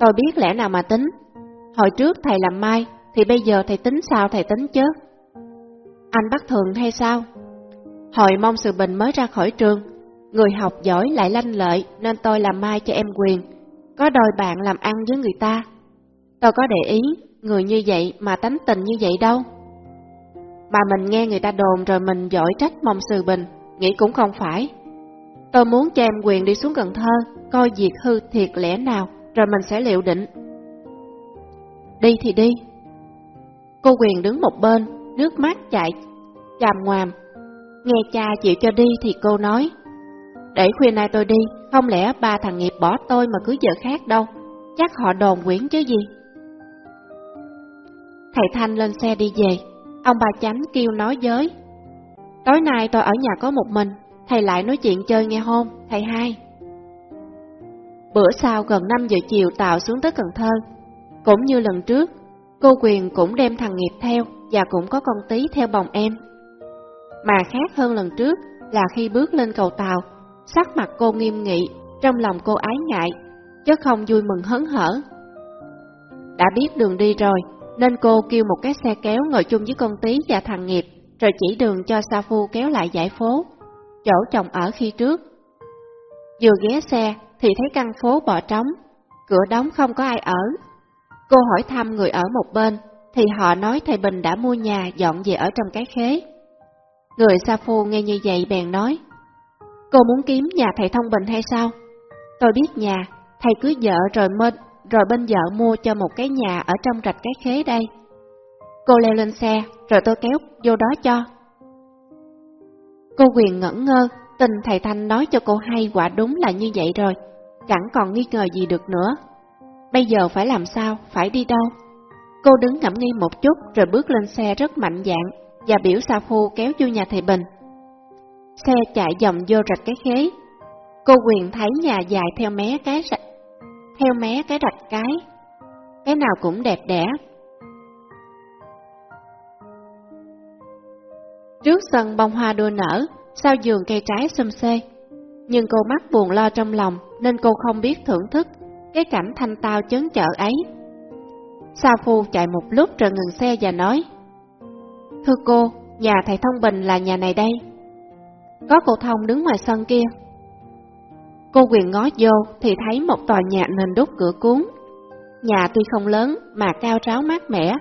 Tôi biết lẽ nào mà tính, hồi trước thầy làm mai, thì bây giờ thầy tính sao thầy tính chứ? Anh bắt thường hay sao? Hồi mong sự bình mới ra khỏi trường, người học giỏi lại lanh lợi nên tôi làm mai cho em quyền, có đôi bạn làm ăn với người ta. Tôi có để ý, người như vậy mà tánh tình như vậy đâu. Mà mình nghe người ta đồn rồi mình giỏi trách mong sự bình, nghĩ cũng không phải. Tôi muốn cho em quyền đi xuống Cần Thơ, coi việc hư thiệt lẽ nào, rồi mình sẽ liệu định. Đi thì đi. Cô quyền đứng một bên, nước mắt chạy, chàm ngoàm. Nghe cha chịu cho đi thì cô nói, để khuya nay tôi đi, không lẽ ba thằng nghiệp bỏ tôi mà cưới vợ khác đâu, chắc họ đồn quyển chứ gì. Thầy Thanh lên xe đi về, ông bà chánh kêu nói giới. Tối nay tôi ở nhà có một mình, thầy lại nói chuyện chơi nghe hôn, thầy hai. Bữa sau gần 5 giờ chiều tàu xuống tới Cần Thơ, cũng như lần trước, Cô Quyền cũng đem thằng Nghiệp theo và cũng có con tí theo bồng em. Mà khác hơn lần trước là khi bước lên cầu tàu, sắc mặt cô nghiêm nghị, trong lòng cô ái ngại, chứ không vui mừng hấn hở. Đã biết đường đi rồi, nên cô kêu một cái xe kéo ngồi chung với con tí và thằng Nghiệp, rồi chỉ đường cho Sa Phu kéo lại giải phố, chỗ chồng ở khi trước. Vừa ghé xe thì thấy căn phố bỏ trống, cửa đóng không có ai ở. Cô hỏi thăm người ở một bên, thì họ nói thầy Bình đã mua nhà dọn về ở trong cái khế. Người Sa Phu nghe như vậy bèn nói, Cô muốn kiếm nhà thầy Thông Bình hay sao? Tôi biết nhà, thầy cưới vợ rồi mất rồi bên vợ mua cho một cái nhà ở trong rạch cái khế đây. Cô leo lên xe, rồi tôi kéo vô đó cho. Cô quyền ngẩn ngơ, tình thầy Thanh nói cho cô hay quả đúng là như vậy rồi, chẳng còn nghi ngờ gì được nữa. Bây giờ phải làm sao, phải đi đâu? Cô đứng ngẫm nghi một chút rồi bước lên xe rất mạnh dạn và biểu Sa Phu kéo vô nhà thầy Bình. Xe chạy dòng vô rạch cái khế. Cô quyền thấy nhà dài theo mé cái rạch, theo mé cái rạch cái. Cái nào cũng đẹp đẽ. Trước sân bông hoa đua nở, sau giường cây trái xum xê. Nhưng cô mắt buồn lo trong lòng nên cô không biết thưởng thức cái cảnh thanh tao chấn chở ấy. Sa Phu chạy một lúc rồi ngừng xe và nói Thưa cô, nhà thầy Thông Bình là nhà này đây. Có cô Thông đứng ngoài sân kia. Cô quyền ngó vô thì thấy một tòa nhà nền đúc cửa cuốn. Nhà tuy không lớn mà cao ráo mát mẻ,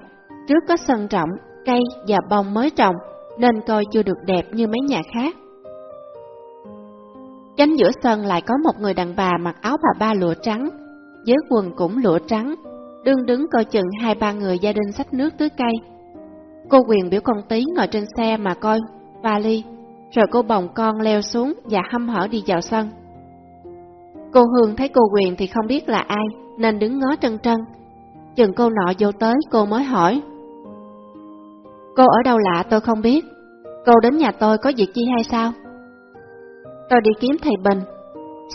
trước có sân rộng, cây và bông mới trồng nên coi chưa được đẹp như mấy nhà khác. Cánh giữa sân lại có một người đàn bà mặc áo bà ba lụa trắng, dưới quần cũng lụa trắng, đương đứng coi chừng hai ba người gia đình xách nước tưới cây. Cô quyền biểu con tí ngồi trên xe mà coi vali, rồi cô bồng con leo xuống và hâm hở đi vào sân. Cô Hương thấy cô quyền thì không biết là ai, nên đứng ngó trân trân. Chừng cô nọ vô tới cô mới hỏi. Cô ở đâu lạ tôi không biết, cô đến nhà tôi có việc chi hay sao? Tôi đi kiếm thầy Bình.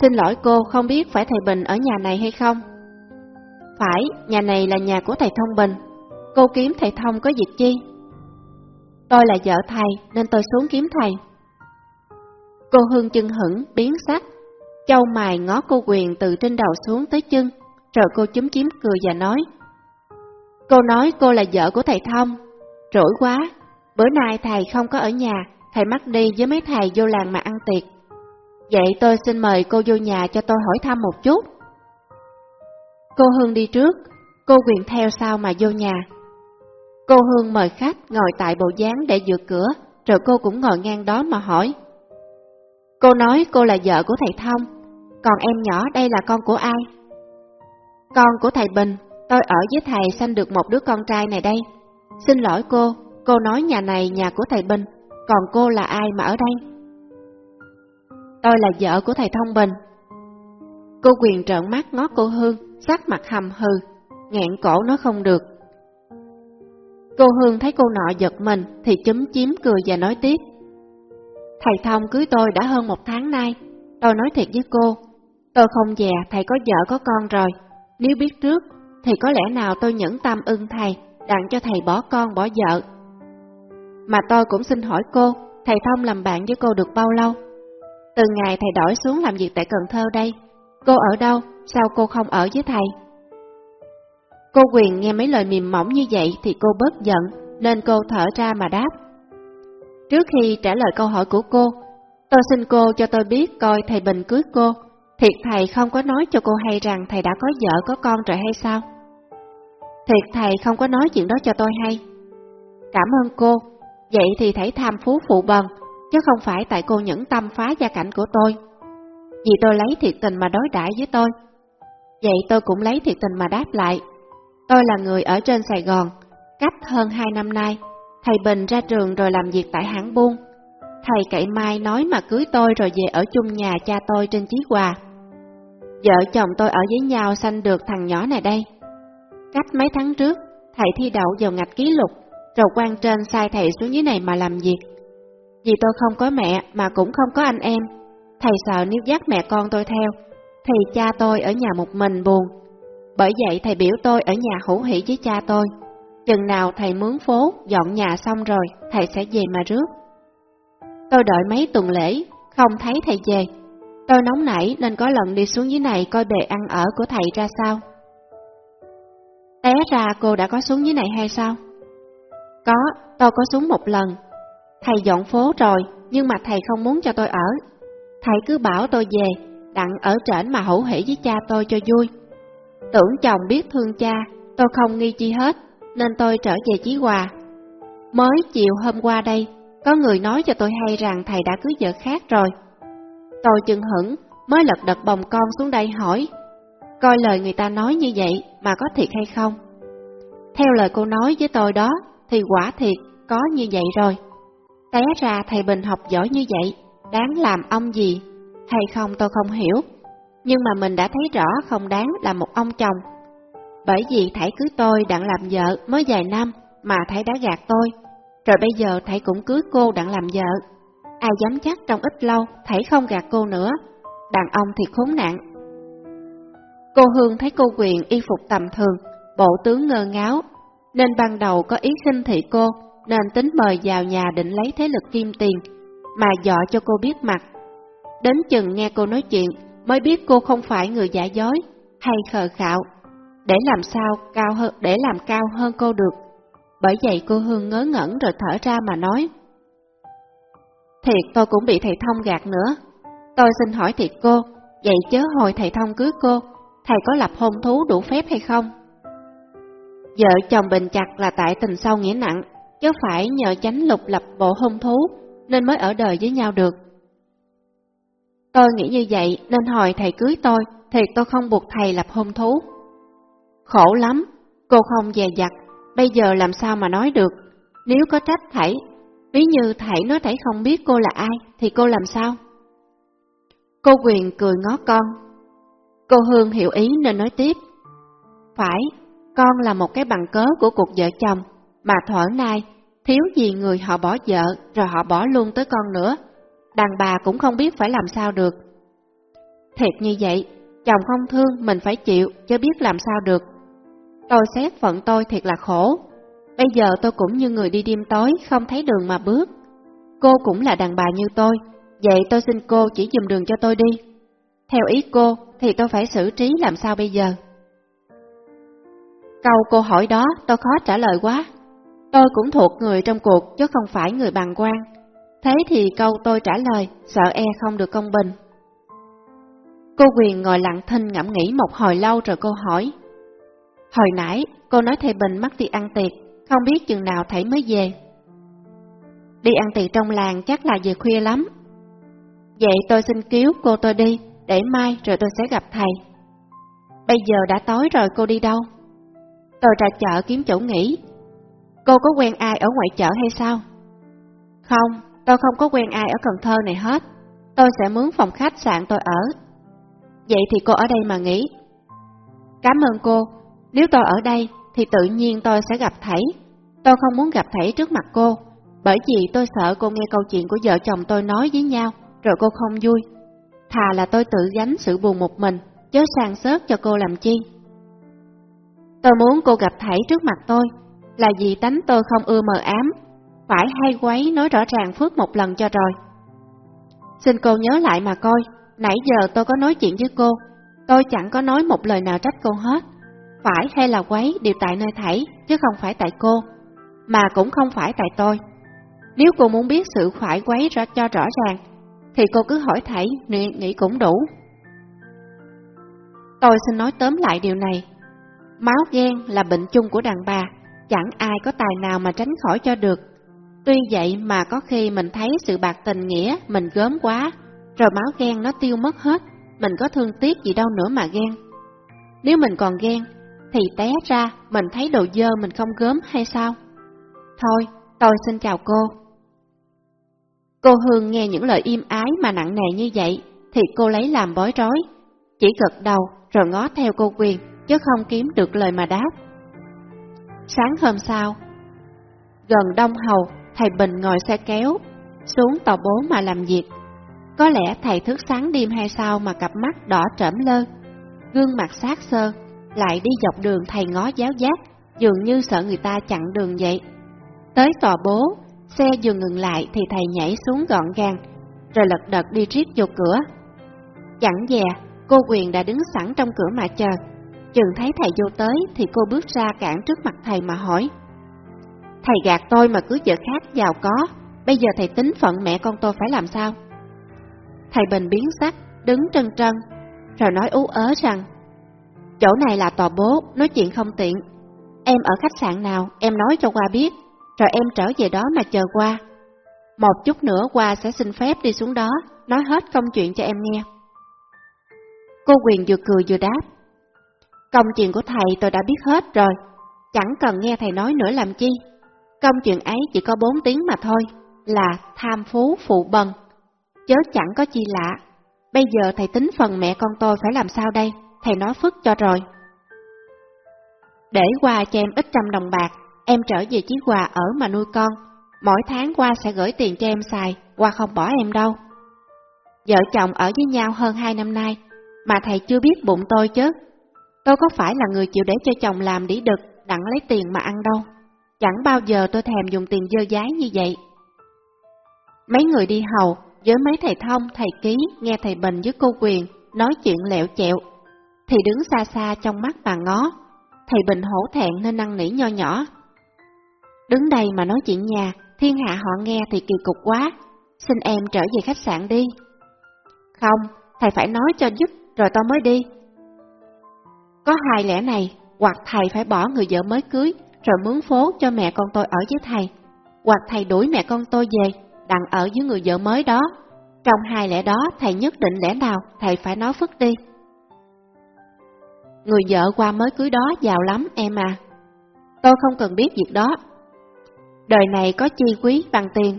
Xin lỗi cô không biết phải thầy Bình ở nhà này hay không? Phải, nhà này là nhà của thầy Thông Bình. Cô kiếm thầy Thông có việc chi? Tôi là vợ thầy nên tôi xuống kiếm thầy. Cô Hương chân hững, biến sắc. Châu mài ngó cô quyền từ trên đầu xuống tới chân, rồi cô chúm chím cười và nói. Cô nói cô là vợ của thầy Thông. Rỗi quá, bữa nay thầy không có ở nhà, thầy mắc đi với mấy thầy vô làng mà ăn tiệc. Vậy tôi xin mời cô vô nhà cho tôi hỏi thăm một chút. Cô Hương đi trước, cô quyền theo sau mà vô nhà. Cô Hương mời khách ngồi tại bộ dáng để giữa cửa, rồi cô cũng ngồi ngang đó mà hỏi. Cô nói cô là vợ của thầy Thông, còn em nhỏ đây là con của ai? Con của thầy Bình, tôi ở với thầy sanh được một đứa con trai này đây. Xin lỗi cô, cô nói nhà này nhà của thầy Bình, còn cô là ai mà ở đây? Tôi là vợ của thầy Thông Bình. Cô quyền trợn mắt ngó cô Hương, sắc mặt hầm hừ, ngẹn cổ nó không được. Cô Hương thấy cô nọ giật mình thì chúm chiếm cười và nói tiếp. Thầy Thông cưới tôi đã hơn một tháng nay, tôi nói thiệt với cô, tôi không già thầy có vợ có con rồi, nếu biết trước thì có lẽ nào tôi nhẫn tâm ưng thầy, đặng cho thầy bỏ con bỏ vợ. Mà tôi cũng xin hỏi cô, thầy Thông làm bạn với cô được bao lâu? Từ ngày thầy đổi xuống làm việc tại Cần Thơ đây, cô ở đâu, sao cô không ở với thầy? Cô Quyền nghe mấy lời mềm mỏng như vậy thì cô bớt giận, nên cô thở ra mà đáp. Trước khi trả lời câu hỏi của cô, tôi xin cô cho tôi biết coi thầy Bình cưới cô, thiệt thầy không có nói cho cô hay rằng thầy đã có vợ có con rồi hay sao? Thiệt thầy không có nói chuyện đó cho tôi hay. Cảm ơn cô, vậy thì thầy tham phú phụ bần, chứ không phải tại cô nhẫn tâm phá gia cảnh của tôi. Vì tôi lấy thiệt tình mà đối đãi với tôi. Vậy tôi cũng lấy thiệt tình mà đáp lại. Tôi là người ở trên Sài Gòn, cách hơn hai năm nay. Thầy Bình ra trường rồi làm việc tại hãng buôn. Thầy cậy mai nói mà cưới tôi rồi về ở chung nhà cha tôi trên Chí Hòa. Vợ chồng tôi ở với nhau sanh được thằng nhỏ này đây. Cách mấy tháng trước, thầy thi đậu vào ngạch ký lục, rồi quan trên sai thầy xuống dưới này mà làm việc. Vì tôi không có mẹ mà cũng không có anh em, thầy sợ nếu dắt mẹ con tôi theo, thì cha tôi ở nhà một mình buồn. Bởi vậy thầy biểu tôi ở nhà hữu hỷ với cha tôi. Chừng nào thầy mướn phố, dọn nhà xong rồi, thầy sẽ về mà rước. Tôi đợi mấy tuần lễ, không thấy thầy về. Tôi nóng nảy nên có lần đi xuống dưới này coi bề ăn ở của thầy ra sao. Té ra cô đã có xuống dưới này hay sao? Có, tôi có xuống một lần. Thầy dọn phố rồi, nhưng mà thầy không muốn cho tôi ở. Thầy cứ bảo tôi về, đặng ở trển mà hữu hỷ với cha tôi cho vui. Tưởng chồng biết thương cha, tôi không nghi chi hết, nên tôi trở về Chí Hòa. Mới chiều hôm qua đây, có người nói cho tôi hay rằng thầy đã cưới vợ khác rồi. Tôi chừng hững, mới lật đật bồng con xuống đây hỏi, coi lời người ta nói như vậy mà có thiệt hay không? Theo lời cô nói với tôi đó, thì quả thiệt có như vậy rồi. Té ra thầy Bình học giỏi như vậy, đáng làm ông gì, hay không tôi không hiểu. Nhưng mà mình đã thấy rõ không đáng là một ông chồng. Bởi vì thầy cưới tôi đặng làm vợ mới vài năm mà thầy đã gạt tôi. Rồi bây giờ thầy cũng cưới cô đặng làm vợ. Ai dám chắc trong ít lâu thấy không gạt cô nữa. Đàn ông thì khốn nạn. Cô Hương thấy cô quyền y phục tầm thường, bộ tướng ngơ ngáo, nên ban đầu có ý khinh thị cô, nên tính mời vào nhà định lấy thế lực kim tiền, mà dọ cho cô biết mặt. Đến chừng nghe cô nói chuyện, mới biết cô không phải người giả dối hay khờ khạo, để làm sao cao hơn để làm cao hơn cô được. Bởi vậy cô Hương ngớ ngẩn rồi thở ra mà nói. Thiệt tôi cũng bị thầy Thông gạt nữa. Tôi xin hỏi thiệt cô, vậy chớ hồi thầy Thông cưới cô, thầy có lập hôn thú đủ phép hay không? Vợ chồng bình chặt là tại tình sâu nghĩa nặng, chứ phải nhờ chánh lục lập bộ hôn thú nên mới ở đời với nhau được. Tôi nghĩ như vậy nên hồi thầy cưới tôi, thiệt tôi không buộc thầy lập hôn thú. Khổ lắm, cô không dè dặt, bây giờ làm sao mà nói được, nếu có trách thầy, ví như thầy nói thầy không biết cô là ai, thì cô làm sao? Cô Quyền cười ngó con. Cô Hương hiểu ý nên nói tiếp. Phải, con là một cái bằng cớ của cuộc vợ chồng, mà thuở nay, thiếu gì người họ bỏ vợ rồi họ bỏ luôn tới con nữa. Đàn bà cũng không biết phải làm sao được. Thiệt như vậy, chồng không thương mình phải chịu chứ biết làm sao được. Tôi xét phận tôi thiệt là khổ. Bây giờ tôi cũng như người đi đêm tối, không thấy đường mà bước. Cô cũng là đàn bà như tôi, vậy tôi xin cô chỉ dùm đường cho tôi đi. Theo ý cô, thì tôi phải xử trí làm sao bây giờ? Câu cô hỏi đó tôi khó trả lời quá. Tôi cũng thuộc người trong cuộc chứ không phải người bằng quan. Thế thì câu tôi trả lời, sợ e không được công bình. Cô Quyền ngồi lặng thinh ngẫm nghĩ một hồi lâu rồi cô hỏi. Hồi nãy, cô nói thầy Bình mắc đi ăn tiệc, không biết chừng nào thầy mới về. Đi ăn tiệc trong làng chắc là về khuya lắm. Vậy tôi xin cứu cô tôi đi, để mai rồi tôi sẽ gặp thầy. Bây giờ đã tối rồi cô đi đâu? Tôi ra chợ kiếm chỗ nghỉ. Cô có quen ai ở ngoại chợ hay sao? Không, tôi không có quen ai ở Cần Thơ này hết. Tôi sẽ mướn phòng khách sạn tôi ở. Vậy thì cô ở đây mà nghỉ. Cảm ơn cô. Nếu tôi ở đây thì tự nhiên tôi sẽ gặp Thảy. Tôi không muốn gặp Thảy trước mặt cô, bởi vì tôi sợ cô nghe câu chuyện của vợ chồng tôi nói với nhau, rồi cô không vui. Thà là tôi tự gánh sự buồn một mình, chớ sang sớt cho cô làm chi. Tôi muốn cô gặp Thảy trước mặt tôi, là vì tánh tôi không ưa mờ ám, phải hay quấy nói rõ ràng phước một lần cho rồi. Xin cô nhớ lại mà coi, nãy giờ tôi có nói chuyện với cô, tôi chẳng có nói một lời nào trách cô hết. Phải hay là quấy đều tại nơi Thảy, chứ không phải tại cô, mà cũng không phải tại tôi. Nếu cô muốn biết sự phải quấy ra cho rõ ràng, thì cô cứ hỏi Thảy, nghĩ, nghĩ cũng đủ. Tôi xin nói tóm lại điều này. Máu ghen là bệnh chung của đàn bà, chẳng ai có tài nào mà tránh khỏi cho được. Tuy vậy mà có khi mình thấy sự bạc tình nghĩa mình gớm quá, rồi máu ghen nó tiêu mất hết, mình có thương tiếc gì đâu nữa mà ghen. Nếu mình còn ghen, thì té ra mình thấy đồ dơ mình không gớm hay sao? Thôi, tôi xin chào cô. Cô Hương nghe những lời im ái mà nặng nề như vậy, thì cô lấy làm bối rối. Chỉ gật đầu rồi ngó theo cô Quyền, chứ không kiếm được lời mà đáp. Sáng hôm sau, gần Đông Hầu, thầy Bình ngồi xe kéo, xuống tàu bố mà làm việc. Có lẽ thầy thức sáng đêm hay sao mà cặp mắt đỏ trẫm lơ, gương mặt sát sơ, lại đi dọc đường thầy ngó giáo giác, dường như sợ người ta chặn đường vậy. Tới tòa bố, xe vừa ngừng lại thì thầy nhảy xuống gọn gàng, rồi lật đật đi riết vô cửa. Chẳng dè, cô Quyền đã đứng sẵn trong cửa mà chờ. Chừng thấy thầy vô tới thì cô bước ra cản trước mặt thầy mà hỏi. Thầy gạt tôi mà cứ vợ khác giàu có, bây giờ thầy tính phận mẹ con tôi phải làm sao? Thầy Bình biến sắc, đứng trân trân, rồi nói ú ớ rằng Chỗ này là tòa bố, nói chuyện không tiện. Em ở khách sạn nào, em nói cho qua biết, rồi em trở về đó mà chờ qua. Một chút nữa qua sẽ xin phép đi xuống đó, nói hết công chuyện cho em nghe. Cô Quyền vừa cười vừa đáp. Công chuyện của thầy tôi đã biết hết rồi, chẳng cần nghe thầy nói nữa làm chi. Công chuyện ấy chỉ có bốn tiếng mà thôi, là tham phú phụ bần. Chớ chẳng có chi lạ. Bây giờ thầy tính phần mẹ con tôi phải làm sao đây? Thầy nói phức cho rồi. Để qua cho em ít trăm đồng bạc, em trở về chiếc quà ở mà nuôi con. Mỗi tháng qua sẽ gửi tiền cho em xài, qua không bỏ em đâu. Vợ chồng ở với nhau hơn hai năm nay, mà thầy chưa biết bụng tôi chứ. Tôi có phải là người chịu để cho chồng làm đĩ đực, đặng lấy tiền mà ăn đâu. Chẳng bao giờ tôi thèm dùng tiền dơ dái như vậy. Mấy người đi hầu, với mấy thầy thông, thầy ký, nghe thầy Bình với cô Quyền, nói chuyện lẹo chẹo, thì đứng xa xa trong mắt bà ngó. Thầy Bình hổ thẹn nên năn nỉ nho nhỏ. Đứng đây mà nói chuyện nhà, thiên hạ họ nghe thì kỳ cục quá, xin em trở về khách sạn đi. Không, thầy phải nói cho dứt rồi tao mới đi. Có hai lẽ này, hoặc thầy phải bỏ người vợ mới cưới, rồi mướn phố cho mẹ con tôi ở với thầy, hoặc thầy đuổi mẹ con tôi về, đặng ở với người vợ mới đó. Trong hai lẽ đó, thầy nhất định lẽ nào thầy phải nói phức đi. Người vợ qua mới cưới đó giàu lắm em à. Tôi không cần biết việc đó. Đời này có chi quý bằng tiền.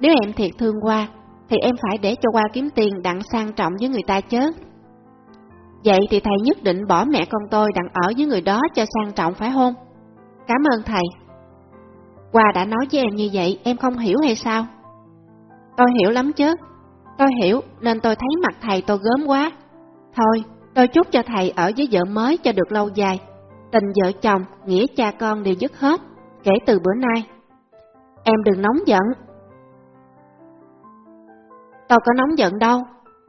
Nếu em thiệt thương qua, thì em phải để cho qua kiếm tiền đặng sang trọng với người ta chứ. Vậy thì thầy nhất định bỏ mẹ con tôi đặng ở với người đó cho sang trọng phải không? Cảm ơn thầy. Qua đã nói với em như vậy, em không hiểu hay sao? Tôi hiểu lắm chứ. Tôi hiểu, nên tôi thấy mặt thầy tôi gớm quá. Thôi, tôi chúc cho thầy ở với vợ mới cho được lâu dài. Tình vợ chồng, nghĩa cha con đều dứt hết, kể từ bữa nay. Em đừng nóng giận. Tôi có nóng giận đâu.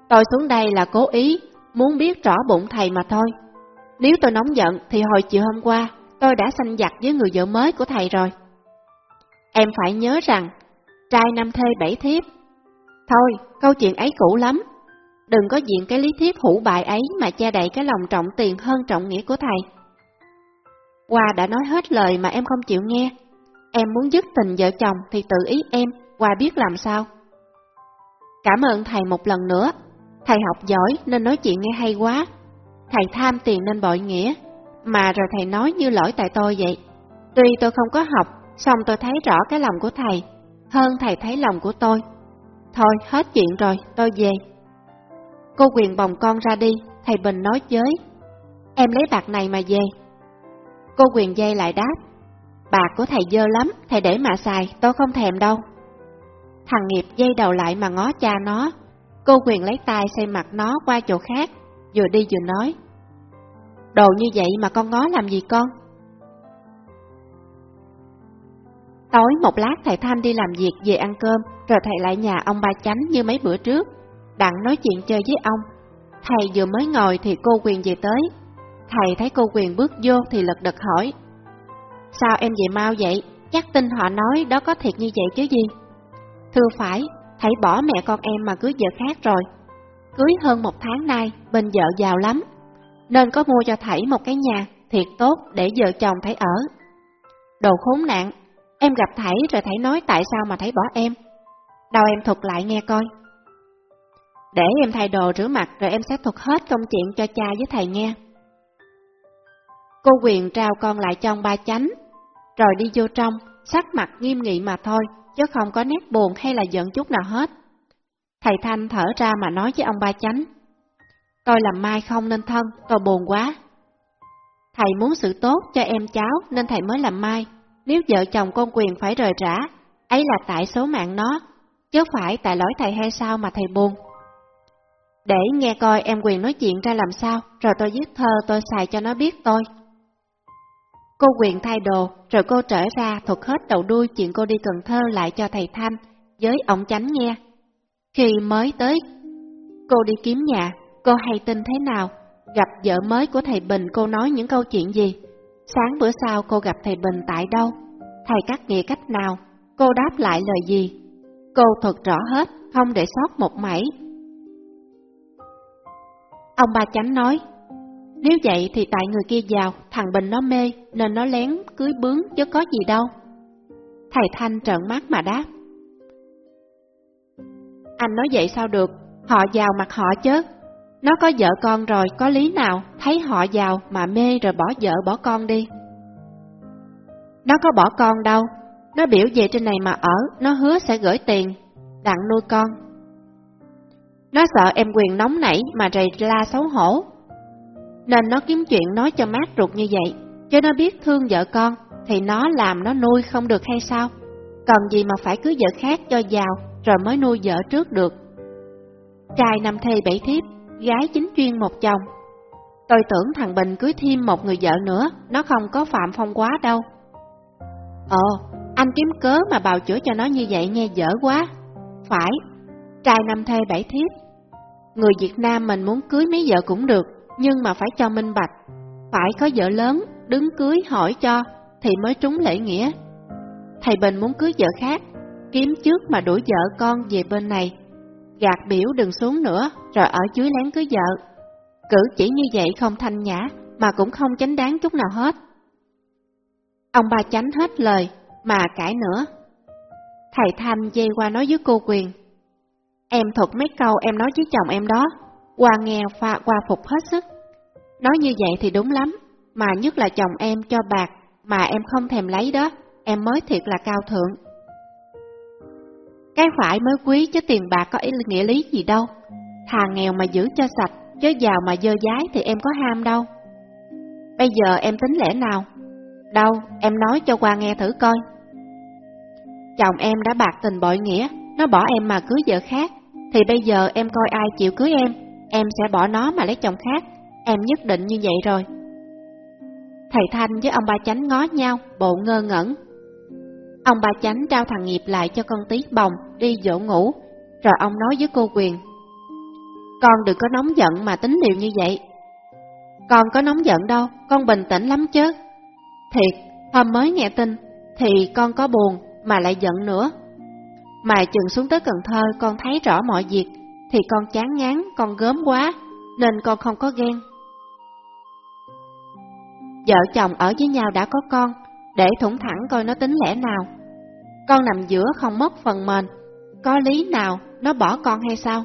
Tôi xuống đây là cố ý, muốn biết rõ bụng thầy mà thôi. Nếu tôi nóng giận thì hồi chiều hôm qua, tôi đã sanh giặt với người vợ mới của thầy rồi. Em phải nhớ rằng, trai năm thê bảy thiếp. Thôi, câu chuyện ấy cũ lắm. Đừng có diện cái lý thuyết hủ bại ấy mà che đậy cái lòng trọng tiền hơn trọng nghĩa của thầy. Hoa đã nói hết lời mà em không chịu nghe. Em muốn dứt tình vợ chồng thì tự ý em, qua biết làm sao. Cảm ơn thầy một lần nữa. Thầy học giỏi nên nói chuyện nghe hay quá. Thầy tham tiền nên bội nghĩa, mà rồi thầy nói như lỗi tại tôi vậy. Tuy tôi không có học, xong tôi thấy rõ cái lòng của thầy, hơn thầy thấy lòng của tôi. Thôi, hết chuyện rồi, tôi về. Cô quyền bồng con ra đi, thầy Bình nói với. Em lấy bạc này mà về. Cô quyền dây lại đáp. Bạc của thầy dơ lắm, thầy để mà xài, tôi không thèm đâu. Thằng nghiệp dây đầu lại mà ngó cha nó. Cô quyền lấy tay xây mặt nó qua chỗ khác, vừa đi vừa nói. Đồ như vậy mà con ngó làm gì con? Tối một lát thầy Thanh đi làm việc về ăn cơm, rồi thầy lại nhà ông ba chánh như mấy bữa trước, đặng nói chuyện chơi với ông. Thầy vừa mới ngồi thì cô Quyền về tới. Thầy thấy cô Quyền bước vô thì lật đật hỏi. Sao em về mau vậy? Chắc tin họ nói đó có thiệt như vậy chứ gì? Thưa phải, thầy bỏ mẹ con em mà cưới vợ khác rồi. Cưới hơn một tháng nay, bên vợ giàu lắm, nên có mua cho thầy một cái nhà thiệt tốt để vợ chồng thầy ở. Đồ khốn nạn, em gặp thầy rồi thầy nói tại sao mà thầy bỏ em. Đâu em thuật lại nghe coi. Để em thay đồ rửa mặt rồi em sẽ thuật hết công chuyện cho cha với thầy nghe. Cô quyền trao con lại cho ông ba chánh, rồi đi vô trong, sắc mặt nghiêm nghị mà thôi, chứ không có nét buồn hay là giận chút nào hết. Thầy Thanh thở ra mà nói với ông ba chánh. Tôi làm mai không nên thân, tôi buồn quá. Thầy muốn sự tốt cho em cháu nên thầy mới làm mai. Nếu vợ chồng con quyền phải rời rã, ấy là tại số mạng nó, chứ phải tại lỗi thầy hay sao mà thầy buồn. Để nghe coi em quyền nói chuyện ra làm sao, rồi tôi viết thơ tôi xài cho nó biết tôi. Cô quyền thay đồ, rồi cô trở ra thuật hết đầu đuôi chuyện cô đi Cần Thơ lại cho thầy Thanh, với ông chánh nghe. Khi mới tới, cô đi kiếm nhà, cô hay tin thế nào? Gặp vợ mới của thầy Bình cô nói những câu chuyện gì? Sáng bữa sau cô gặp thầy Bình tại đâu? Thầy cắt nghĩa cách nào? Cô đáp lại lời gì? Cô thuật rõ hết, không để sót một mảy. Ông ba chánh nói, nếu vậy thì tại người kia giàu, thằng Bình nó mê, nên nó lén cưới bướng chứ có gì đâu. Thầy Thanh trợn mắt mà đáp. Anh nói vậy sao được, họ giàu mặt họ chứ. Nó có vợ con rồi, có lý nào, thấy họ giàu mà mê rồi bỏ vợ bỏ con đi. Nó có bỏ con đâu, nó biểu về trên này mà ở, nó hứa sẽ gửi tiền, đặng nuôi con. Nó sợ em quyền nóng nảy mà rầy la xấu hổ, nên nó kiếm chuyện nói cho mát ruột như vậy, cho nó biết thương vợ con, thì nó làm nó nuôi không được hay sao? Cần gì mà phải cưới vợ khác cho giàu, rồi mới nuôi vợ trước được. Trai năm thê bảy thiếp, gái chính chuyên một chồng. Tôi tưởng thằng Bình cưới thêm một người vợ nữa, nó không có phạm phong quá đâu. Ồ, anh kiếm cớ mà bào chữa cho nó như vậy nghe dở quá. Phải, trai năm thê bảy thiếp. Người Việt Nam mình muốn cưới mấy vợ cũng được, nhưng mà phải cho minh bạch. Phải có vợ lớn, đứng cưới hỏi cho, thì mới trúng lễ nghĩa. Thầy Bình muốn cưới vợ khác, kiếm trước mà đuổi vợ con về bên này. Gạt biểu đừng xuống nữa, rồi ở dưới lén cưới vợ. Cử chỉ như vậy không thanh nhã, mà cũng không chánh đáng chút nào hết. Ông ba chánh hết lời, mà cãi nữa. Thầy Thanh dây qua nói với cô Quyền. Em thuật mấy câu em nói với chồng em đó, qua nghe pha qua phục hết sức. Nói như vậy thì đúng lắm, mà nhất là chồng em cho bạc mà em không thèm lấy đó, em mới thiệt là cao thượng. Cái phải mới quý chứ tiền bạc có ý nghĩa lý gì đâu. Thà nghèo mà giữ cho sạch, chứ giàu mà dơ dái thì em có ham đâu. Bây giờ em tính lẽ nào? Đâu, em nói cho qua nghe thử coi. Chồng em đã bạc tình bội nghĩa, nó bỏ em mà cưới vợ khác, thì bây giờ em coi ai chịu cưới em, em sẽ bỏ nó mà lấy chồng khác, em nhất định như vậy rồi. Thầy Thanh với ông ba chánh ngó nhau, bộ ngơ ngẩn. Ông ba chánh trao thằng nghiệp lại cho con tí bồng, đi dỗ ngủ, rồi ông nói với cô Quyền. Con đừng có nóng giận mà tính liều như vậy. Con có nóng giận đâu, con bình tĩnh lắm chứ. Thiệt, hôm mới nghe tin, thì con có buồn mà lại giận nữa. Mà chừng xuống tới Cần Thơ con thấy rõ mọi việc, thì con chán ngán, con gớm quá, nên con không có ghen. Vợ chồng ở với nhau đã có con, để thủng thẳng coi nó tính lẽ nào. Con nằm giữa không mất phần mền, có lý nào nó bỏ con hay sao?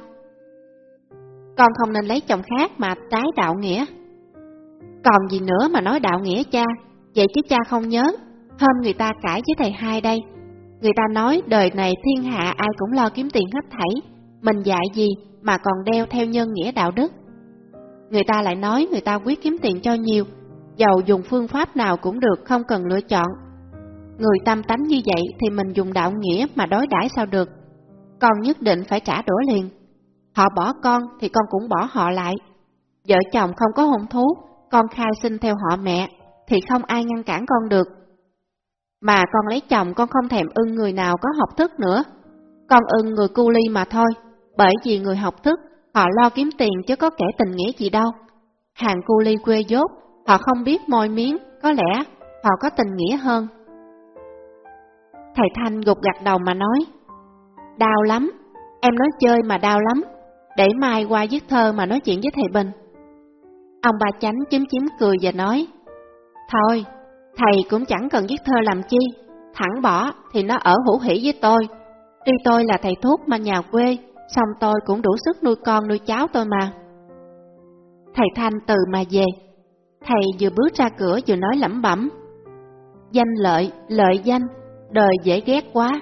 Con không nên lấy chồng khác mà trái đạo nghĩa. Còn gì nữa mà nói đạo nghĩa cha, vậy chứ cha không nhớ. Hôm người ta cãi với thầy hai đây, người ta nói đời này thiên hạ ai cũng lo kiếm tiền hết thảy, mình dạy gì mà còn đeo theo nhân nghĩa đạo đức. Người ta lại nói người ta quyết kiếm tiền cho nhiều, giàu dùng phương pháp nào cũng được không cần lựa chọn. Người tâm tánh như vậy thì mình dùng đạo nghĩa mà đối đãi sao được. Con nhất định phải trả đũa liền. Họ bỏ con thì con cũng bỏ họ lại. Vợ chồng không có hôn thú, con khai sinh theo họ mẹ, thì không ai ngăn cản con được. Mà con lấy chồng con không thèm ưng người nào có học thức nữa. Con ưng người cu ly mà thôi, bởi vì người học thức, họ lo kiếm tiền chứ có kẻ tình nghĩa gì đâu. Hàng cu ly quê dốt, họ không biết môi miếng, có lẽ họ có tình nghĩa hơn. Thầy Thanh gục gặt đầu mà nói, đau lắm, em nói chơi mà đau lắm, để mai qua viết thơ mà nói chuyện với thầy Bình. Ông bà chánh chím chím cười và nói, Thôi, thầy cũng chẳng cần viết thơ làm chi, thẳng bỏ thì nó ở hữu hỷ với tôi. Tuy tôi là thầy thuốc mà nhà quê, xong tôi cũng đủ sức nuôi con nuôi cháu tôi mà. Thầy Thanh từ mà về, thầy vừa bước ra cửa vừa nói lẩm bẩm. Danh lợi, lợi danh, đời dễ ghét quá.